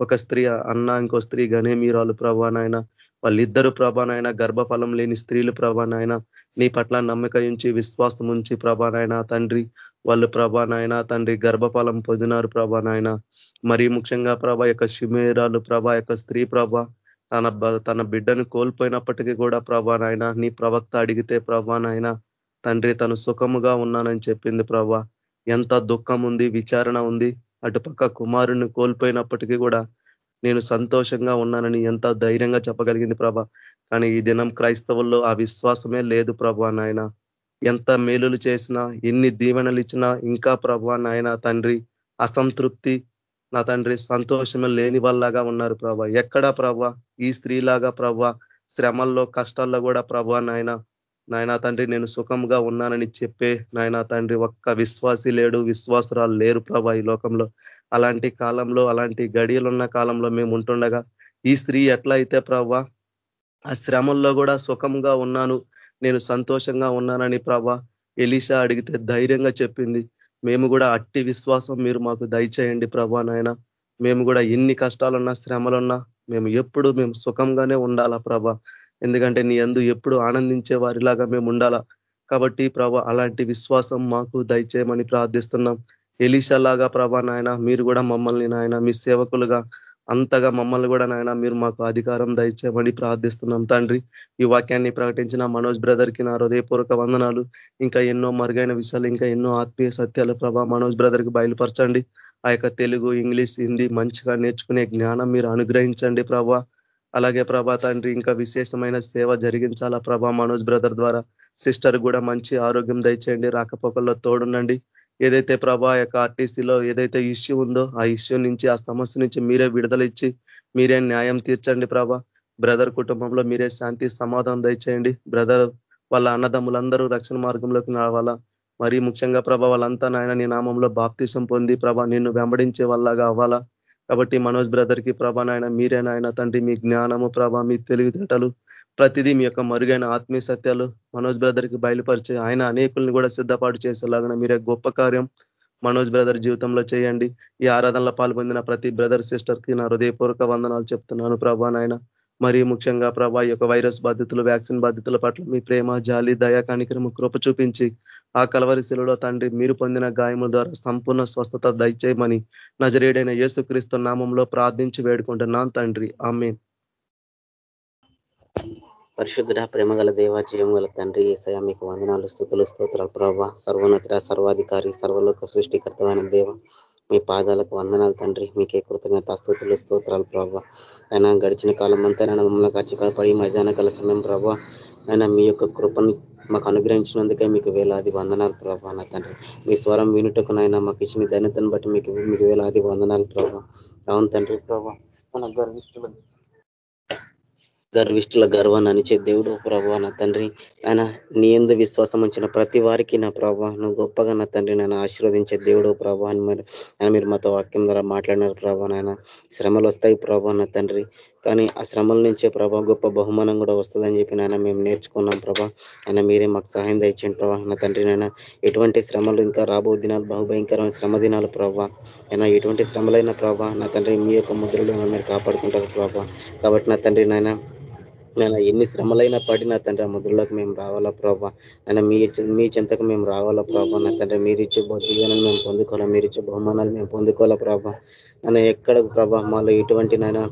ఒక స్త్రీ అన్న ఇంకో స్త్రీ గణేమీరాలు ప్రభా నాయన. వాళ్ళిద్దరు ప్రభానాయన గర్భఫలం లేని స్త్రీలు ప్రభానాయన నీ పట్ల నమ్మక ఉంచి విశ్వాసం ఉంచి ప్రభానాయన తండ్రి. వాళ్ళు ప్రభానాయన తండ్రి గర్భఫలం పొందినారు ప్రభానాయన మరీ ముఖ్యంగా ప్రభా యొక్క శిమేరాలు ప్రభా యొక్క స్త్రీ ప్రభ. తన తన బిడ్డను కోల్పోయినప్పటికీ కూడా ప్రభానైనా నీ ప్రవక్త అడిగితే ప్రభానైనా తండ్రి తను సుఖముగా ఉన్నానని చెప్పింది ప్రభా. ఎంత దుఃఖం ఉంది విచారణ ఉంది. అటుపక్క కుమారుని కోల్పోయినప్పటికీ కూడా నేను సంతోషంగా ఉన్నానని ఎంత ధైర్యంగా చెప్పగలిగింది ప్రభ. కానీ ఈ దినం క్రైస్తవుల్లో ఆ విశ్వాసమే లేదు ప్రభా నాయన. ఎంత మేలులు చేసినా ఎన్ని దీవెనలు ఇచ్చినా ఇంకా ప్రభా నాయన తండ్రి అసంతృప్తి నా తండ్రి సంతోషమే లేని వాళ్ళలాగా ఉన్నారు ప్రభా. ఎక్కడ ప్రభా? ఈ స్త్రీలాగా ప్రభా? శ్రమల్లో కష్టాల్లో కూడా ప్రభా నాయన నాయనా తండ్రి నేను సుఖంగా ఉన్నానని చెప్పే నాయనా తండ్రి ఒక్క విశ్వాసి లేడు విశ్వాసరాలు లేరు ప్రభా ఈ లోకంలో. అలాంటి కాలంలో అలాంటి గడియలున్న కాలంలో మేము ఉంటుండగా ఈ స్త్రీ ఎట్లా అయితే ప్రభా? ఆ శ్రమల్లో కూడా సుఖంగా ఉన్నాను నేను సంతోషంగా ఉన్నానని ప్రభా ఎలీషా అడిగితే ధైర్యంగా చెప్పింది. మేము కూడా అట్టి విశ్వాసం మీరు మాకు దయచేయండి ప్రభా నాయన. మేము కూడా ఎన్ని కష్టాలున్నా శ్రమలున్నా మేము ఎప్పుడు మేము సుఖంగానే ఉండాలా ప్రభా. ఎందుకంటే నీ అందు ఎప్పుడు ఆనందించే వారిలాగా మేము ఉండాలా. కాబట్టి ప్రభా అలాంటి విశ్వాసం మాకు దయచేయమని ప్రార్థిస్తున్నాం. ఎలీషాలాగా ప్రభా నాయన మీరు కూడా మమ్మల్ని నాయన మీ సేవకులుగా అంతగా మమ్మల్ని కూడా నాయన మీరు మాకు అధికారం దయచేయమని ప్రార్థిస్తున్నాం తండ్రి. ఈ వాక్యాన్ని ప్రకటించిన మనోజ్ బ్రదర్కి నా హృదయపూర్వక వందనాలు. ఇంకా ఎన్నో మరుగైన విషయాలు ఇంకా ఎన్నో ఆత్మీయ సత్యాలు ప్రభా మనోజ్ బ్రదర్కి బయలుపరచండి. ఆ యొక్క తెలుగు ఇంగ్లీష్ హిందీ మంచిగా నేర్చుకునే జ్ఞానం మీరు అనుగ్రహించండి ప్రభా. అలాగే ప్రభా తండ్రి ఇంకా విశేషమైన సేవ జరిగించాలా ప్రభా మనోజ్ బ్రదర్ ద్వారా. సిస్టర్ కూడా మంచి ఆరోగ్యం దయచేయండి. రాకపోకల్లో తోడుండండి. ఏదైతే ప్రభా యొక్క ఆర్టీసీలో ఏదైతే ఇష్యూ ఉందో ఆ ఇష్యూ నుంచి ఆ సమస్య నుంచి మీరే విడుదల ఇచ్చి మీరే న్యాయం తీర్చండి ప్రభా. బ్రదర్ కుటుంబంలో మీరే శాంతి సమాధానం దయచేయండి. బ్రదర్ వాళ్ళ అన్నదమ్ములందరూ రక్షణ మార్గంలోకి రావాలా మరీ ముఖ్యంగా ప్రభా వాళ్ళంతా నాయన నీ నామంలో బాప్తీసం పొంది ప్రభా నిన్ను వెంబడించే వాళ్ళగా అవ్వాలా. కాబట్టి మనోజ్ బ్రదర్కి ప్రభా నాయన మీరే నాయన తండ్రి మీ జ్ఞానము ప్రభా మీ తెలివితేటలు ప్రతిదీ మీ యొక్క మరుగైన ఆత్మీయ సత్యాలు మనోజ్ బ్రదర్కి బయలుపరిచి ఆయన అనేకుల్ని కూడా సిద్ధపాటు చేసేలాగా మీరే గొప్ప కార్యం మనోజ్ బ్రదర్ జీవితంలో చేయండి. ఈ ఆరాధనలో పాల్పొందిన ప్రతి బ్రదర్ సిస్టర్కి నా హృదయపూర్వక వందనాలు చెప్తున్నాను ప్రభా నాయన. మరీ ముఖ్యంగా ప్రభా యొక్క వైరస్ బాధితులు వ్యాక్సిన్ బాధితుల పట్ల మీ ప్రేమ జాలి దయా కానికరము కృప చూపించి ఆ కలవరి శిలలో తండ్రి మీరు పొందిన గాయముల ద్వారా సంపూర్ణ స్వస్థత దయచేయమని నజరేడైన యేసుక్రీస్తు నామంలో ప్రార్థించి వేడుకుంటున్నాను తండ్రి. ఆమె పరిశుద్ధుడ ప్రేమగల దేవ జీవం గల తండ్రి ఏసయ మీకు వందనాలు స్థుతులు స్తోత్రాలు ప్రభావ సర్వోన్నత సర్వాధికారి సర్వలోక సృష్టికర్తమైన దేవ. మీ పాదాలకు వందనాలు తండ్రి. మీకే కృతజ్ఞత స్థుతులు స్తోత్రాలు ప్రభావ అయినా గడిచిన కాలం అంతా నన్ను మమ్మల్ని ఖర్చు కాపాడి మధ్యాహ్న కాల సమయం ప్రభావ అయినా మీ యొక్క కృపను మాకు అనుగ్రహించినందుకే మీకు వేలాది వందనాలు ప్రభా నా తండ్రి. మీ స్వరం వినుటకు నాయన మాకు ఇచ్చిన ధన్యతను బట్టి మీకు మీకు వేలాది వందనాలు ప్రభా. అవును తండ్రి ప్రభా. మన గర్విష్ఠులు గర్విష్ఠుల గర్వాన్ని అనిచే దేవుడు ప్రభావ నా తండ్రి. ఆయన నీ ఎందు విశ్వాసం ఉంచిన ప్రతి వారికి నా ప్రభావ నువ్వు గొప్పగా నా తండ్రి నన్ను ఆశీర్వదించే దేవుడు ప్రభావ అని మరి ఆయన మీరు మాతో వాక్యం ద్వారా మాట్లాడినారు ప్రభావ నాయన శ్రమలు వస్తాయి ప్రభావ నా తండ్రి. కానీ ఆ శ్రమల నుంచే ప్రభా గొప్ప బహుమానం కూడా వస్తుందని చెప్పి నాయన మేము నేర్చుకున్నాం ప్రభా. ఆయన మీరే మాకు సహాయం దయచేయండి ప్రభా నా తండ్రి నాయన. ఎటువంటి శ్రమలు ఇంకా రాబో దినాలు బహుభయంకరమైన శ్రమ దినాలు ప్రభా. అయినా ఎటువంటి శ్రమలైన ప్రభా నా తండ్రి మీ యొక్క ముద్రలు మీరు కాపాడుకుంటారు ప్రభా. కాబట్టి నా తండ్రి నాయన నైనా ఎన్ని శ్రమలైనా పడినా తండ్రి ఆ ముద్రలోకి మేము రావాలా ప్రభా? నైనా మీ మీ చెంతకు మేము రావాలా ప్రభా? నా తండ్రి మీరు ఇచ్చే జీవనాలు మేము పొందుకోవాలా? మీరు ఇచ్చే బహుమానాలు మేము పొందుకోవాలా ప్రభా? నన్ను ఎక్కడ ప్రభా మాలో ఎటువంటి నైనా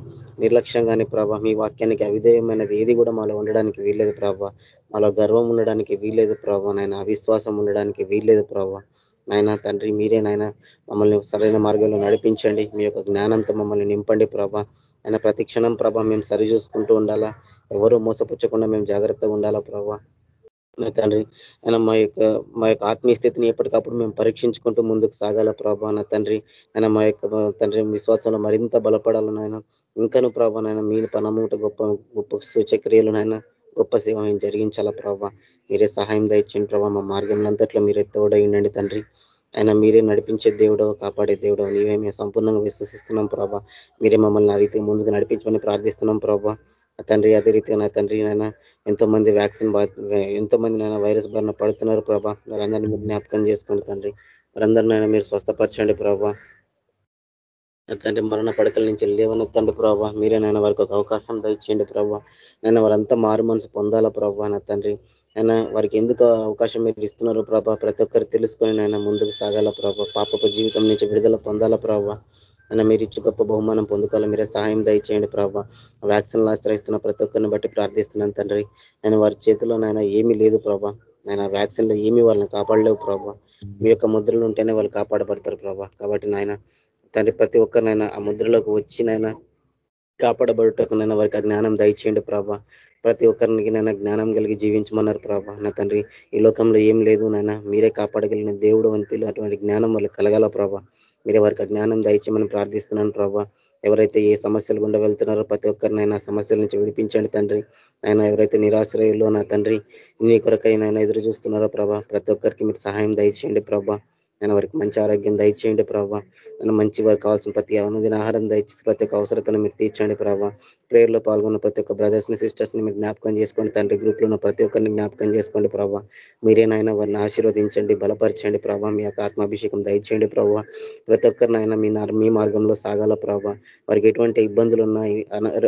నిర్లక్ష్యంగానే ప్రభా మీ వాక్యానికి అవిధేయమైనది ఏది కూడా మాలో ఉండడానికి వీల్లేదు ప్రభా. మాలో గర్వం ఉండడానికి వీల్లేదు ప్రభా నాయన అవిశ్వాసం ఉండడానికి వీల్లేదు ప్రభా. నాయన తండ్రి మీరే నాయన మమ్మల్ని సరైన మార్గంలో నడిపించండి. మీ యొక్క జ్ఞానంతో మమ్మల్ని నింపండి ప్రభా. ఆయన ప్రతి క్షణం ప్రభా మేము సరి చూసుకుంటూ ఉండాలా? ఎవరు మోసపుచ్చకుండా మేము జాగ్రత్తగా ఉండాలా ప్రభా? తండ్రి ఆయన మా యొక్క మా యొక్క ఆత్మీయ స్థితిని ఎప్పటికప్పుడు మేము పరీక్షించుకుంటూ ముందుకు సాగాల ప్రభా? నా తండ్రి ఆయన మా యొక్క తండ్రి విశ్వాసంలో మరింత బలపడాలి నాయన? ఇంకను ప్రభా నాయన మీ పనమూట గొప్ప గొప్ప సూచక్రియలు నాయన గొప్ప సేవ మేము జరిగించాలా ప్రభా? మీరే సహాయం దయచేయండి ప్రభా మా మార్గం అంతట్లో మీరే తోడై ఉండండి తండ్రి. ఆయన మీరే నడిపించే దేవుడో కాపాడే దేవుడో నీవే మేము సంపూర్ణంగా విశ్వసిస్తున్నాం ప్రభా. మీరే మమ్మల్ని అడిగితే ముందుకు నడిపించమని ప్రార్థిస్తున్నాం ప్రభా. తండ్రి అదే రీతిగా నా తండ్రి నాయన ఎంతో మంది వ్యాక్సిన్ ఎంతో మంది నాయన వైరస్ బారిన పడుతున్నారు ప్రభా. వారందరినీ మీరు జ్ఞాపకం చేసుకోండి తండ్రి. వారందరినైనా మీరు స్వస్థపరచండి ప్రభా. తండ్రి మరణ పడకల నుంచి లేవనెత్తండి ప్రభావ మీరేనైనా వారికి ఒక అవకాశం దయచేయండి ప్రభావ నేను వారంతా మారు మనసు పొందాలా ప్రభావ నా తండ్రి. ఆయన వారికి ఎందుకు అవకాశం మీరు ఇస్తున్నారు ప్రభా? ప్రతి ఒక్కరు తెలుసుకొని నాయన ముందుకు సాగాల ప్రభా? పాపపు జీవితం నుంచి విడుదల పొందాలా ప్రభావ ఆయన మీరు ఇచ్చి గొప్ప బహుమానం పొందుకోవాలి మీరే సహాయం దయచేయండి ప్రభావ వ్యాక్సిన్లు ఆశ్రయిస్తున్న ప్రతి ఒక్కరిని బట్టి ప్రార్థిస్తున్నాను తండ్రి. నేను వారి చేతిలో నాయన ఏమీ లేదు ప్రభా. నేను వ్యాక్సిన్లో ఏమీ వాళ్ళని కాపాడలేవు ప్రభా. మీ యొక్క ముద్రలు ఉంటేనే వాళ్ళు కాపాడబడతారు ప్రభా. కాబట్టి నాయన తండ్రి ప్రతి ఒక్కరినైనా ఆ ముద్రలోకి వచ్చినైనా కాపాడబడుటకు నైనా వారికి ఆ జ్ఞానం దయచేయండి ప్రభా. ప్రతి ఒక్కరికి నైనా జ్ఞానం కలిగి జీవించమన్నారు ప్రభా. నా తండ్రి ఈ లోకంలో ఏం లేదు నాయన. మీరే కాపాడగలిగిన దేవుడు వంతులు అటువంటి జ్ఞానం వాళ్ళు కలగాల ప్రభా. మీరే వారికి జ్ఞానం దయచేయమని ప్రార్థిస్తున్నాను ప్రభా. ఎవరైతే ఏ సమస్యలు గుండా వెళ్తున్నారో ప్రతి ఒక్కరినైనా సమస్యల నుంచి విడిపించండి తండ్రి. ఆయన ఎవరైతే నిరాశ్రయంలో నా తండ్రి నీ కొరకైనా ఎదురు చూస్తున్నారో ప్రభా ప్రతి ఒక్కరికి మీరు సహాయం దయచేయండి ప్రభా. నేను వారికి మంచి ఆరోగ్యం దయచేయండి ప్రభావ నన్ను మంచి వారికి కావాల్సిన ప్రతి అనుదిన ఆహారం దయచేసి ప్రతి ఒక్క అవసరతను మీరు తీర్చండి ప్రభావ ప్రేయర్లో పాల్గొన్న ప్రతి ఒక్క బ్రదర్స్ని సిస్టర్స్ని మీరు జ్ఞాపకం చేసుకోండి. తండ్రి గ్రూప్లో ఉన్న ప్రతి ఒక్కరిని జ్ఞాపకం చేసుకోండి ప్రభావ మీరేనాయన వారిని ఆశీర్వదించండి బలపరచండి ప్రభావ మీ యొక్క ఆత్మాభిషేకం దయచేయండి ప్రభావ ప్రతి ఒక్కరినైనా మీ మీ మార్గంలో సాగాల ప్రభావ వారికి ఎటువంటి ఇబ్బందులు ఉన్నాయి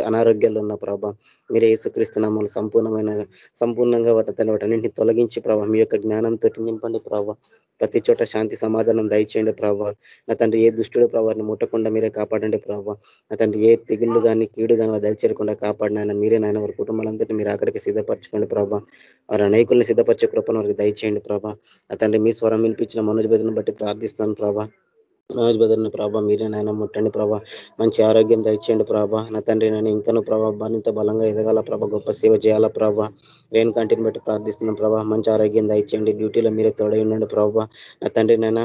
అనారోగ్యాలు ఉన్న ప్రభావ మీరే యేసుక్రీస్తునామలు సంపూర్ణమైన సంపూర్ణంగా వాటి వాటన్నింటినీ తొలగించి ప్రభావ మీ యొక్క జ్ఞానంతో నింపండి ప్రభావ ప్రతి చోట శాంతి సమాధానం దయచేయండి ప్రభావ నా తండ్రి ఏ దుష్టుడు ప్రభావాన్ని ముట్టకుండా మీరే కాపాడండి ప్రభావ నా తండ్రి ఏ తెగుళ్ళు కానీ కీడు కానీ దయచేరకుండా కాపాడినైనా మీరే నాయన. వారి కుటుంబాలందరినీ మీరు అక్కడికి సిద్ధపరచుకోండి ప్రభావ వారి అనేకుల్ని సిద్ధపరిచే కృపను వారికి దయచేయండి ప్రభా. నా తండ్రి మీ స్వరం వినిపించిన మనోజ్ బెదర్ని బట్టి ప్రార్థిస్తున్నాను ప్రభా. మనోజ్ బదర్ని ప్రభా మీరే నాయన ముట్టండి ప్రభా. మంచి ఆరోగ్యం దయచేయండి ప్రభా. నా తండ్రి నేను ఇంకనూ ప్రభా మరింత బలంగా ఎదగాల ప్రభా. గొప్ప సేవ చేయాలా ప్రభా. రేణు కంటిని బట్టి ప్రార్థిస్తున్నాను ప్రభా. మంచి ఆరోగ్యం దయచేయండి. డ్యూటీలో మీరే తోడై ఉండండి ప్రభా. నా తండ్రి నైనా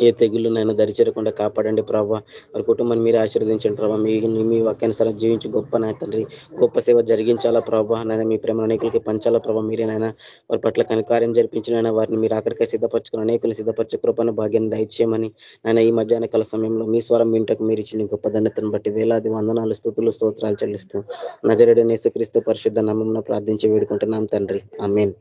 ఏ తెగుళ్ళు నైనా దరిచేరకుండా కాపాడండి ప్రభావ వారి కుటుంబాన్ని మీరు ఆశీర్వదించండి ప్రభావ మీ మీ వాక్యానుసారం జీవించి గొప్ప నాయ తండ్రి గొప్ప సేవ జరిగించాలా ప్రభావ నాయన మీ ప్రేమ అనేకులకి పంచాలా ప్రభావ మీరేనైనా వారి పట్ల కనికార్యం జరిపించిన వారిని మీరు అక్కడికే సిద్ధపరచుకుని అనేకులు సిద్ధపరచే కృపను భాగ్యాన్ని దయచేయమని ఆయన ఈ మధ్యాహ్న కాల సమయంలో మీ స్వరం వింటకు మీరు ఇచ్చిన గొప్ప ధన్యతను బట్టి వేలాది వందనాలు స్థుతులు స్తోత్రాలు చెల్లిస్తూ నజరడి నేసుక్రీస్తు పరిశుద్ధ నమ్మంలో ప్రార్థించి వేడుకుంటున్నాం తండ్రి. ఆమెన్.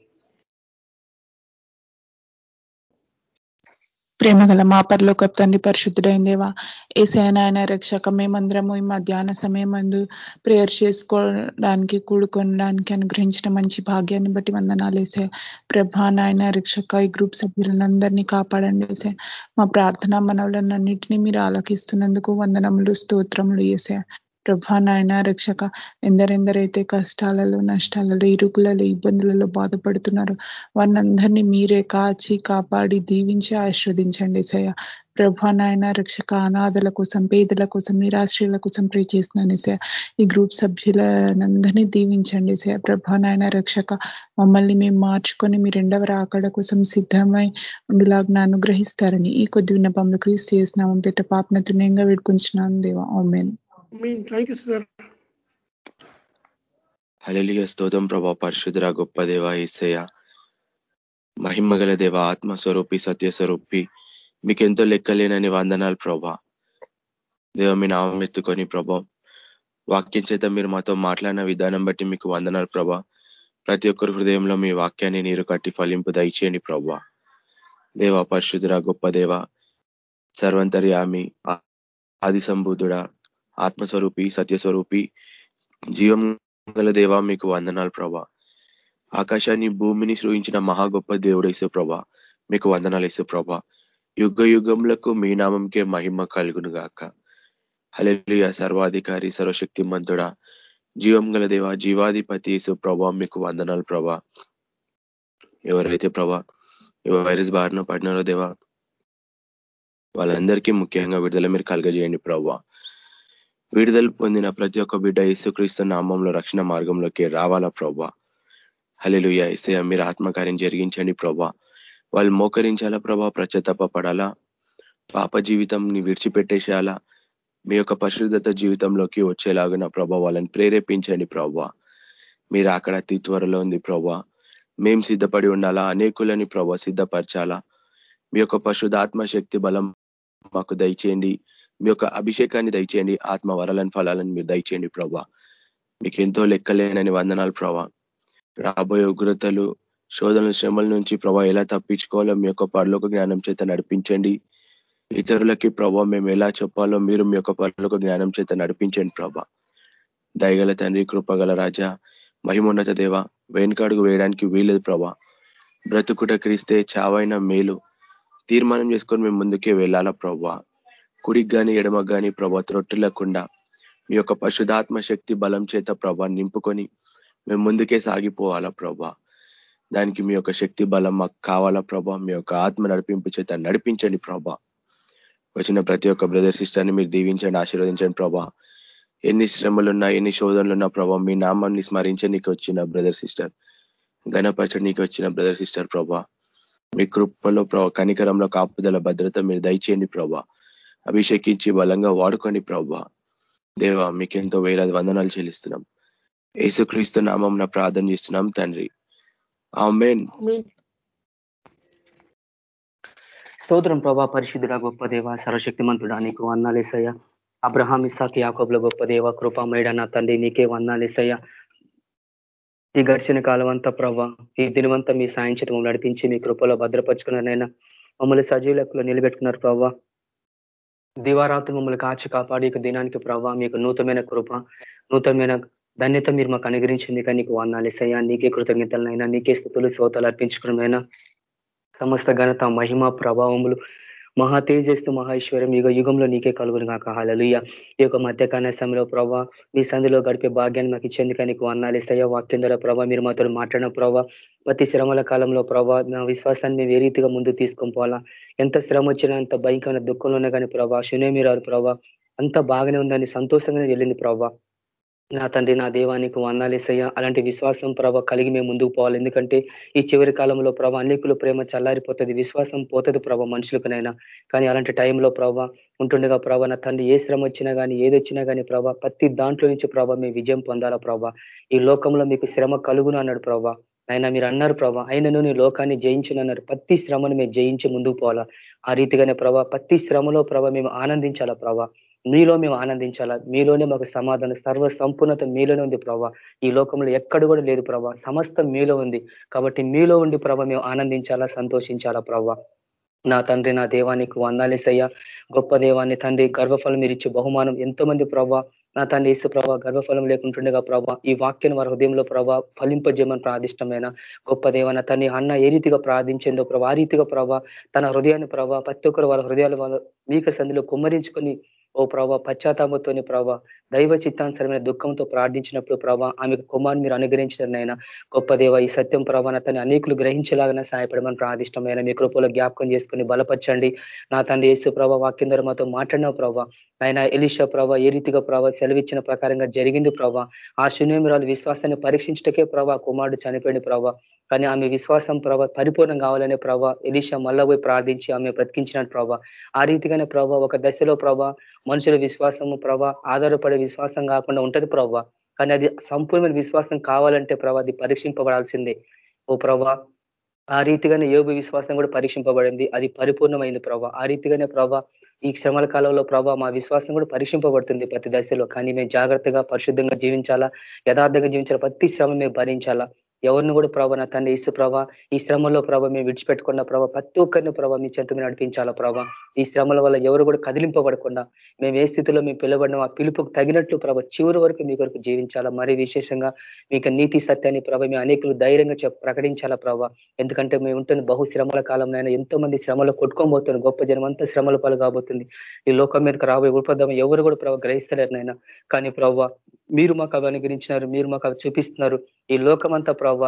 ప్రేమ గల మా పరలోక తండ్రి పరిశుద్ధుడైన దేవా ఏసైనా ఆయన రక్షక మేమందరము ఈ మధ్యాహ్న సమయం అందు ప్రేయర్ చేసుకోవడానికి కూడుకోవడానికి అనుగ్రహించిన మంచి భాగ్యాన్ని బట్టి వందనాలు వేసే ప్రభా నాయన రక్షక ఈ గ్రూప్ సభ్యులందరినీ కాపాడండి వేసే మా ప్రార్థన మనవులన్నింటినీ మీరు ఆలకిస్తున్నందుకు వందనములు స్తోత్రములు వేసే ప్రభా నాయన రక్షక ఎందరెందరైతే కష్టాలలో నష్టాలలో ఇరుకులలో ఇబ్బందులలో బాధపడుతున్నారో వారినందరినీ మీరే కాచి కాపాడి దీవించి ఆశ్రవదించండి సయ ప్రభా నాయన రక్షక అనాథల కోసం పేదల కోసం నిరాశ్రయుల కోసం ప్రే చేస్తున్నాను సయ ఈ గ్రూప్ సభ్యులనందరినీ దీవించండి సయ ప్రభా నాయన రక్షక మమ్మల్ని మేము మార్చుకొని మీ రెండవ రాకడ కోసం సిద్ధమై ఉండులాగ్న అనుగ్రహిస్తారని ఈ కొద్ది విన్నపంలో క్రీస్తు చేసినామం పెట్ట పాపన తుణ్యంగా వేడుకుంటున్నాను దేవా. ఓమెన్ థ్యాంక్ యూ సార్ హలలియ స్తోతం ప్రభా పరిశుద్ర గొప్ప దేవ ఈసయ మహిమగల దేవ ఆత్మస్వరూపి సత్యస్వరూపి మీకెంతో లెక్కలేనని వందనాలు ప్రభా దేవ మీ నామం ఎత్తుకొని ప్రభా వాక్యం చేత మీరు మాతో మాట్లాడిన విధానం బట్టి మీకు వందనాలు ప్రభా ప్రతి ఒక్కరి హృదయంలో మీ వాక్యాన్ని నీరు కట్టి ఫలింపు దయచేయండి ప్రభా దేవ పరిశుద్ధుడ గొప్ప దేవ సర్వంతర్యామి ఆది సంబూధుడా ఆత్మస్వరూపి సత్యస్వరూపి జీవం గల దేవ మీకు వందనాలు ప్రభా. ఆకాశాన్ని భూమిని సృహించిన మహా గొప్ప దేవుడు వేసే ప్రభా. మీకు వందనాలు వేసే ప్రభా. యుగ యుగములకు మీ నామంకే మహిమ కలుగును గాక. హలెలుయ సర్వాధికారి సర్వశక్తి మంతుడా జీవం గల దేవ జీవాధిపతి యేసు ప్రభా మీకు వందనాలు ప్రభా. ఎవరైతే ప్రభా వైరస్ బారిన పడినారో దేవా వాళ్ళందరికీ ముఖ్యంగా విడుదల మీరు కలగజేయండి ప్రభా. విడుదల పొందిన ప్రతి ఒక్క బిడ్డ యేసుక్రీస్తు నామంలో రక్షణ మార్గంలోకి రావాలా ప్రభా? హలెలుయ ఇసయ మీరు ఆత్మకార్యం జరిగించండి ప్రభా. వాళ్ళు మోకరించాలా ప్రభా? ప్రచతప పడాలా పాప జీవితంని విడిచిపెట్టేసేయాలా? మీ యొక్క పరిశుద్ధత జీవితంలోకి వచ్చేలాగున ప్రభా వాళ్ళని ప్రేరేపించండి ప్రభా. మీరు అక్కడ అతి త్వరలో ఉంది ప్రభా. మేం సిద్ధపడి ఉండాలా? అనేకులని ప్రభా సిద్ధపరచాలా? మీ యొక్క పరిశుద్ధ శక్తి బలం మాకు దయచేయండి. మీ యొక్క అభిషేకాన్ని దయచేయండి ఆత్మ వరలని ఫలాలను మీరు దయచేయండి ప్రభా. మీకు ఎంతో లెక్కలేనని వందనాలు ప్రభా. రాబోయే ఉగ్రతలు శోధనల శ్రమల నుంచి ప్రభా ఎలా తప్పించుకోవాలో మీ యొక్క పరలోక జ్ఞానం చేత నడిపించండి. ఇతరులకి ప్రభా మేము ఎలా చెప్పాలో మీరు మీ యొక్క పరలోక జ్ఞానం చేత నడిపించండి ప్రభా. దయగల తండ్రి కృపగల రాజా మహిమోన్నత దేవ వెనుకాడుగు వేయడానికి వీలేదు ప్రభా. బ్రతుకుట క్రీస్తే చావైన మేలు. తీర్మానం చేసుకొని మేము ముందుకే వెళ్ళాలా ప్రభా. కుడికి కానీ ఎడమకు కానీ ప్రభా త్రొట్టులకుండా మీ యొక్క పశుధాత్మ శక్తి బలం చేత ప్రభా నింపుకొని మేము ముందుకే సాగిపోవాలా ప్రభా? దానికి మీ యొక్క శక్తి బలం మాకు కావాలా ప్రభా? మీ యొక్క ఆత్మ నడిపింపు చేత నడిపించండి ప్రభా. వచ్చిన ప్రతి ఒక్క బ్రదర్ సిస్టర్ని మీరు దీవించండి ఆశీర్వదించండి ప్రభా. ఎన్ని శ్రమలున్నా ఎన్ని శోధనలున్నా ప్రభా మీ నామాన్ని స్మరించడానికి వచ్చిన బ్రదర్ సిస్టర్. గణపరచడానికి వచ్చిన బ్రదర్ సిస్టర్ ప్రభా. మీ కృపలో ప్రభా కనికరంలో కాపుదల భద్రత మీరు దయచేయండి ప్రభా. అభిషేకించి బలంగా వాడుకోండి ప్రభా. దేవ మీకెంతో వేలాది వందనాలు చెల్లిస్తున్నాం. యేసుక్రీస్తు నామం ప్రార్థన చేస్తున్నాం తండ్రి. ఆమెన్. స్తోత్రం ప్రభా పరిశుద్ధుడ గొప్ప దేవ సర్వశక్తిమంతుడా నీకు వందాలేసయ్య అబ్రహాం ఇసాక్ యాకబుల గొప్ప దేవ కృపమేడ నా తండ్రి నీకే వందాలేసయ్య ఈ గడిచిన కాలం అంతా ప్రభా ఈ దినవంతా మీ సాయం చేత నడిపించి మీ కృపలో భద్రపరుచుకున్నారైనా మమ్మల్ని సజీవులకు నిలబెట్టుకున్నారు ప్రభా. దివారాత్రి మమ్మల్ని కాచి కాపాడి ఇక దినానికి ప్రభావ మీకు నూతనమైన కృప నూతనమైన ధన్యత మీరు మాకు అనుగ్రహించింది కానీ నీకు వందాలేసయ్యా నీకే కృతజ్ఞతలనైనా నీకే స్థుతులు శ్రోతలు అర్పించుకున్నమైనా సమస్త ఘనత మహిమ ప్రభావములు మహా తేజస్సు మహేశ్వరం యుగ యుగంలో నీకే కలుగును కాక హాలలుయ్య ఈ యొక్క మధ్యకాల సమయంలో ప్రభా మీ సంధిలో గడిపే భాగ్యాన్ని మాకు ఇచ్చేందుకు నీకు అన్నాలిస్తాయా వాక్యం ద్వారా ప్రభా మీరు మాతో మాట్లాడిన ప్రభా ప్రతి శ్రమల కాలంలో ప్రభా నా విశ్వాసాన్ని మేము ఏ రీతిగా ముందు తీసుకొని పోవాలా? ఎంత శ్రమ వచ్చినా ఎంత భయంకరమైన దుఃఖంలో ఉన్నా కానీ ప్రభా శునే మీరు ప్రభా అంత బాగానే ఉందని సంతోషంగానే వెళ్ళింది ప్రభా. నా తండ్రి నా దేవానికి వందాలేసయ్యా అలాంటి విశ్వాసం ప్రభ కలిగి మేము ముందుకు పోవాలి. ఎందుకంటే ఈ చివరి కాలంలో ప్రభ అనేకులు ప్రేమ చల్లారిపోతుంది విశ్వాసం పోతుంది ప్రభ మనుషులకునైనా. కానీ అలాంటి టైంలో ప్రభ ఉంటుండగా ప్రభ నా తండ్రి ఏ శ్రమ వచ్చినా కానీ ఏదొచ్చినా కానీ ప్రభ ప్రతి దాంట్లో నుంచి ప్రభ మేము విజయం పొందాలా ప్రభ. ఈ లోకంలో మీకు శ్రమ కలుగును అన్నాడు ప్రభ. ఆయన మీరు అన్నారు ప్రభా అయినను నీ లోకాన్ని జయించినన్నారు ప్రతి శ్రమను మేము జయించి ముందుకు పోవాలా. ఆ రీతిగానే ప్రభా ప్రతి శ్రమలో ప్రభ మేము ఆనందించాలా ప్రభా. మీలో మేము ఆనందించాలా? మీలోనే మాకు సమాధానం సర్వ సంపూర్ణత మీలోనే ఉంది ప్రభా. ఈ లోకంలో ఎక్కడ కూడా లేదు ప్రభా. సమస్తం మీలో ఉంది. కాబట్టి మీలో ఉండి ప్రభా మేము ఆనందించాలా సంతోషించాలా ప్రభా? నా తండ్రి నా దేవానికి వందాలేసయ్యా గొప్ప దేవాన్ని తండ్రి గర్భఫలం మీరు ఇచ్చే బహుమానం ఎంతో మంది ప్రభా. నా తండ్రి ఇసు ప్రభా గర్భఫలం లేకుంటుండగా ప్రభా ఈ వాక్యం వారి హృదయంలో ప్రభా ఫలింపజేయమని ప్రాదిష్టమైన గొప్ప దేవన తన అన్న ఏ రీతిగా ప్రార్థించిందో ప్రభా ఆ రీతిగా ప్రభా తన హృదయాన్ని ప్రభా ప్రతి ఒక్కరు వాళ్ళ హృదయాలు వాళ్ళ మీక సంధిలో కుమ్మరించుకొని ఓ ప్రభా పశ్చాత్తాపంతోని ప్రభా దైవ చిత్తానుసరమైన దుఃఖంతో ప్రార్థించినప్పుడు ప్రభా ఆమెకు కుమార్ మీరు అనుగ్రహించినైనా గొప్ప దేవ ఈ సత్యం ప్రభాన తను అనేకులు గ్రహించేలాగానే సహాయపడమని ప్రార్థిష్టమైన మీ కృపలో జ్ఞాపకం చేసుకుని బలపరచండి. నా తండ్రి యేసు ప్రభా వాక్యం ద్వారా మాతో మాట్లాడిన ప్రభా. ఆయన ఎలిషా ప్రభా ఏ రీతిగా ప్రభా సెలవిచ్చిన ప్రకారంగా జరిగింది ప్రభా. ఆ శూన్యమిరాలు విశ్వాసాన్ని పరీక్షించటకే ప్రభా కుమారుడు చనిపోయిన ప్రభా. కానీ ఆమె విశ్వాసం ప్రభా పరిపూర్ణం కావాలనే ప్రభా ఎలిషా మళ్ళా పోయి ప్రార్థించి ఆమె బ్రతికించినట్టు ప్రభా. ఆ రీతిగానే ప్రభా ఒక దశలో ప్రభా మనుషుల విశ్వాసము ప్రభా ఆధారపడే విశ్వాసం కాకుండా ఉంటది ప్రభా. కానీ అది సంపూర్ణమైన విశ్వాసం కావాలంటే ప్రభా అది పరీక్షింపబడాల్సిందే. ఓ ప్రభా ఆ రీతిగానే యోగ విశ్వాసం కూడా పరీక్షింపబడింది. అది పరిపూర్ణమైంది ప్రభా. ఆ రీతిగానే ప్రభా ఈ శ్రమల కాలంలో ప్రభా మా విశ్వాసం కూడా పరీక్షింపబడుతుంది ప్రతి దశలో. కానీ మేము జాగ్రత్తగా పరిశుద్ధంగా జీవించాలా? యథార్థంగా జీవించాలా? ప్రతి శ్రమ మేము భరించాలా? ఎవరిని కూడా ప్రభా నా తండ్రి ఇసు ప్రభా ఈ శ్రమలో ప్రభావ మేము విడిచిపెట్టకుండా ప్రభా ప్రతి ఒక్కరిని ప్రభా మీ చెంత నడిపించాలా ప్రభా? ఈ శ్రమల వల్ల ఎవరు కూడా కదిలింపబడకుండా మేము ఏ స్థితిలో మేము పిలబడిన ఆ పిలుపుకు తగినట్లు ప్రభ చివరి వరకు మీ కొరకు జీవించాలా? మరి విశేషంగా మీకు నీతి సత్యాన్ని ప్రభ మేము అనేకులు ధైర్యంగా ప్రకటించాలా ప్రభావ ఎందుకంటే మేము ఉంటుంది బహు శ్రమల కాలంలో ఎంతో మంది శ్రమలో కొట్టుకోబోతుంది గొప్ప జనం అంతా శ్రమల పాలు కాబోతుంది. ఈ లోకం మీదకి రాబోయే ఉపద్రవం ఎవరు కూడా ప్రభావ గ్రహిస్తలేరు నాయన. కానీ ప్రభావ మీరు మాకు అవి అనుగ్రహించినారు మీరు మాకు అవి చూపిస్తున్నారు. ఈ లోకమంతా ప్రవ్వ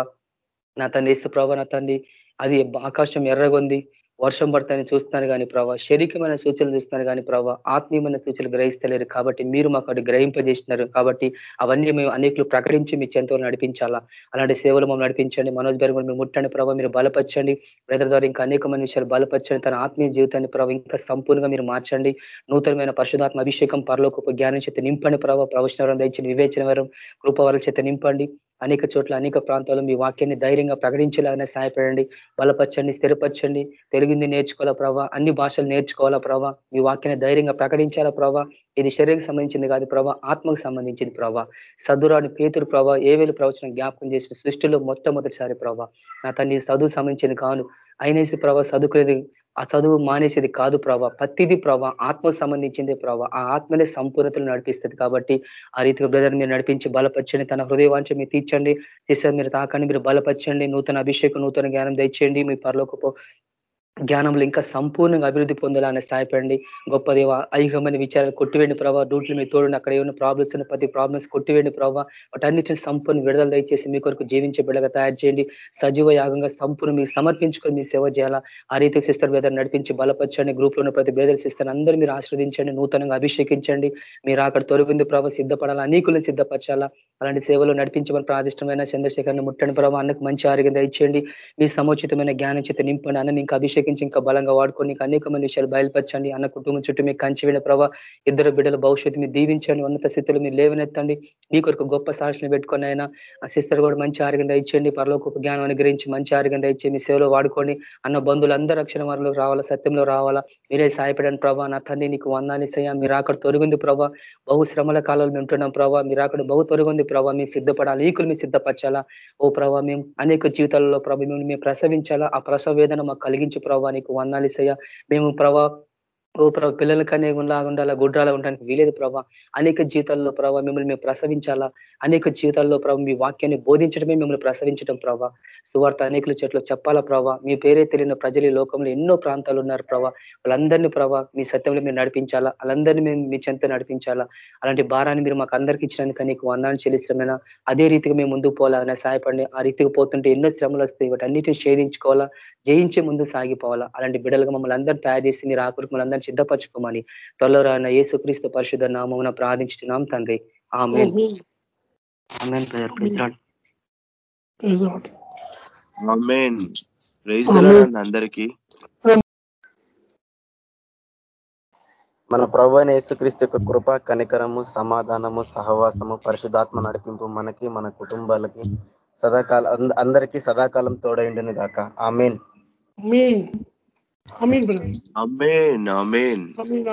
నా తండ్రి ఇస్తే ప్రవ్వ నా తండ్రి అది ఆకాశం ఎర్రగొంది వర్షం పడతాయని చూస్తున్నారు కానీ ప్రభావ శరీరమైన సూచనలు చూస్తున్నారు కానీ ప్రభావ ఆత్మీయమైన సూచనలు గ్రహిస్తలేరు కాబట్టి మీరు మాకు అటు గ్రహింపజేసినారు కాబట్టి అవన్నీ మేము అనేకులు ప్రకటించి మీ చెంతలు నడిపించాలా. అలాంటి సేవలు మమ్మల్ని నడిపించండి మనోజ్ గారు మీరు ముట్టండి ప్రభావ మీరు బలపరచండి. బ్రదర్ ద్వారా ఇంకా అనేకమైన విషయాలు బలపరచండి తన ఆత్మీయ జీవితాన్ని ప్రభావ ఇంకా సంపూర్ణంగా మీరు మార్చండి. నూతనమైన పరిశుధాత్మ అభిషేకం పరలోక జ్ఞానం చేత నింపండి ప్రభావ ప్రవచనవరం దంచిన వివేచన వరం కృపవరం చేత నింపండి. అనేక చోట్ల అనేక ప్రాంతాల్లో మీ వాక్యాన్ని ధైర్యంగా ప్రకటించేలాగానే సహాయపడండి. బలపరచండి స్థిరపరచండి. తెలుగుంది నేర్చుకోవాలా ప్రభావ అన్ని భాషలు నేర్చుకోవాలా ప్రభావ మీ వాక్యాన్ని ధైర్యంగా ప్రకటించాలా ప్రభా? ఇది శరీరం సంబంధించింది కాదు ప్రభా ఆత్మకు సంబంధించింది ప్రభా. సదురాని పేతురు ప్రభా ఏవేలు ప్రవచనం జ్ఞాపకం చేసిన సృష్టిలో మొట్టమొదటిసారి ప్రభా. నా తన్ని చదువు సంబంధించింది కాను అయినేసి ప్రభా చదువుకునేది ఆ చదువు మానేసేది కాదు ప్రభా. ప్రతిది ప్రభా ఆత్మ సంబంధించింది ప్రభా. ఆ ఆత్మనే సంపూర్ణతలు నడిపిస్తుంది కాబట్టి ఆ రీతిగా బ్రదర్ మీరు నడిపించి బలపరచండి. తన హృదయవాంఛ మీరు తీర్చండి. శిష్యులు మీరు తాకండి. మీరు బలపరచండి. నూతన అభిషేకం నూతన జ్ఞానం దయచేయండి. మీ పరలోకపు జ్ఞానంలో ఇంకా సంపూర్ణంగా అభివృద్ధి పొందాలని స్థాయిపడండి గొప్ప దేవ ఐహికమైన విచారాలు కొట్టివేండి ప్రభావ రూట్లు మీ తోడుని అక్కడ ఏమైనా ప్రాబ్లమ్స్ ఉన్న ప్రతి ప్రాబ్లమ్స్ కొట్టివేండి ప్రభావ వాటన్నిటిని సంపూర్ణ విడుదల దయచేసి మీ కొరకు జీవించే బిడ్డగా తయారు చేయండి. సజీవ యాగంగా సంపూర్ణ మీకు సమర్పించుకొని మీ సేవ చేయాలా. ఆ రీతికి సిస్టర్ బేదర్ నడిపించి బలపరచండి. గ్రూప్లో ఉన్న ప్రతి బేదర్ సిస్టర్ అందరూ మీరు ఆశ్రదించండి నూతనంగా అభిషేకించండి. మీరు అక్కడ తొలగింది ప్రభావ సిద్ధపడాలా. అనేకులను సిద్ధపరచాలా. అలాంటి సేవలు నడిపించమని ప్రాదిష్టమైన చంద్రశేఖర్ని ముట్టండి ప్రభావ అన్నకు మంచి ఆరోగ్యం దయచేయండి. మీ సముచితమైన జ్ఞానం చేత నింపండి. అన్న ఇంకా అభిషేకించి ఇంకా బలంగా వాడుకొని అనేక అనేకమైన విషయాలు బయలుపరచండి. అన్న కుటుంబం చుట్టూ మీకు కంచివేణ ప్రభావ ఇద్దరు బిడ్డల భవిష్యత్తు మీరు దీవించండి. ఉన్నత స్థితిలో మీరు లేవనెత్తండి. మీ కొరకు గొప్ప సాక్షిని పెట్టుకొని అయినా ఆ సిస్టర్ కూడా మంచి ఆరోగ్యం ఇచ్చేయండి పరలోక జ్ఞానం అనుగ్రహించి మంచి ఆరోగ్యం ఇచ్చే మీ సేవలో వాడుకొని అన్న బంధువులు అందరూ రక్షణ వారిలో రావాలా సత్యంలో రావాలా. మీరే సాయపడని ప్రభా. నా తండ్రి నీకు వందాన్ని సయ్యా మీరు అక్కడ తొలగింది ప్రభా. బహు శ్రమల కాలంలో మేము ఉంటున్నాం ప్రభా. మీరు అక్కడ బహు తొలగింది ప్రభా. మీ సిద్ధపడాలి. ఈకులు మీ సిద్ధపరచాలా? ఓ ప్రభా మేము అనేక జీవితాలలో ప్రభా మేము మేము ప్రసవించాలా? ఆ ప్రసవ వేదన మాకు కలిగించి ప్రభా నీకు వందాలి మేము ప్రభా ఓ ప్రభావ పిల్లలకనే ఉండాలా గుడ్రాలా ఉండడానికి వీలేదు ప్రభా. అనేక జీవితాల్లో ప్రభావ మిమ్మల్ని మేము ప్రసవించాలా. అనేక జీవితాల్లో ప్రభావ మీ వాక్యాన్ని బోధించడమే మిమ్మల్ని ప్రసవించడం ప్రభా. సువార్త అనేకల చెట్లు చెప్పాలా ప్రభా. మీ పేరే తెలియని ప్రజలు లోకంలో ఎన్నో ప్రాంతాలు ఉన్నారు ప్రభా. వాళ్ళందరినీ ప్రభా మీ సత్యంలో మీరు నడిపించాలా. వాళ్ళందరినీ మేము మీ చెంత నడిపించాలా. అలాంటి భారాన్ని మీరు మాకు అందరికి ఇచ్చినందుకు నీకు వందాన్ని చెల్లిస్తామైనా అదే రీతిగా మేము ముందుకు పోవాలా సహాయపడి ఆ రీతికి పోతుంటే ఎన్నో శ్రమలు వస్తాయి. వాటి అన్నిటిని ఛేదించుకోవాలా. జయించే ముందు సాగిపోవాలా. అలాంటి బిడలుగా మమ్మల్ని అందరూ తయారు చేసి మీరు ఆకృతి మనందరినీ సిద్ధపరచుకోమని త్వరలో రాన్న యేసుక్రీస్తు పరిశుద్ధ నామమున ప్రార్థించుతున్నాం తండ్రి. ఆమె అందరికీ. మన ప్రభు అయిన యేసుక్రీస్తు యొక్క కృప కనికరము సమాధానము సహవాసము పరిశుధాత్మ నడిపింపు మనకి మన కుటుంబాలకి సదాకాలం అందరికీ సదాకాలం తోడైండును గాక. ఆమెన్. Amen, Amen. Amen.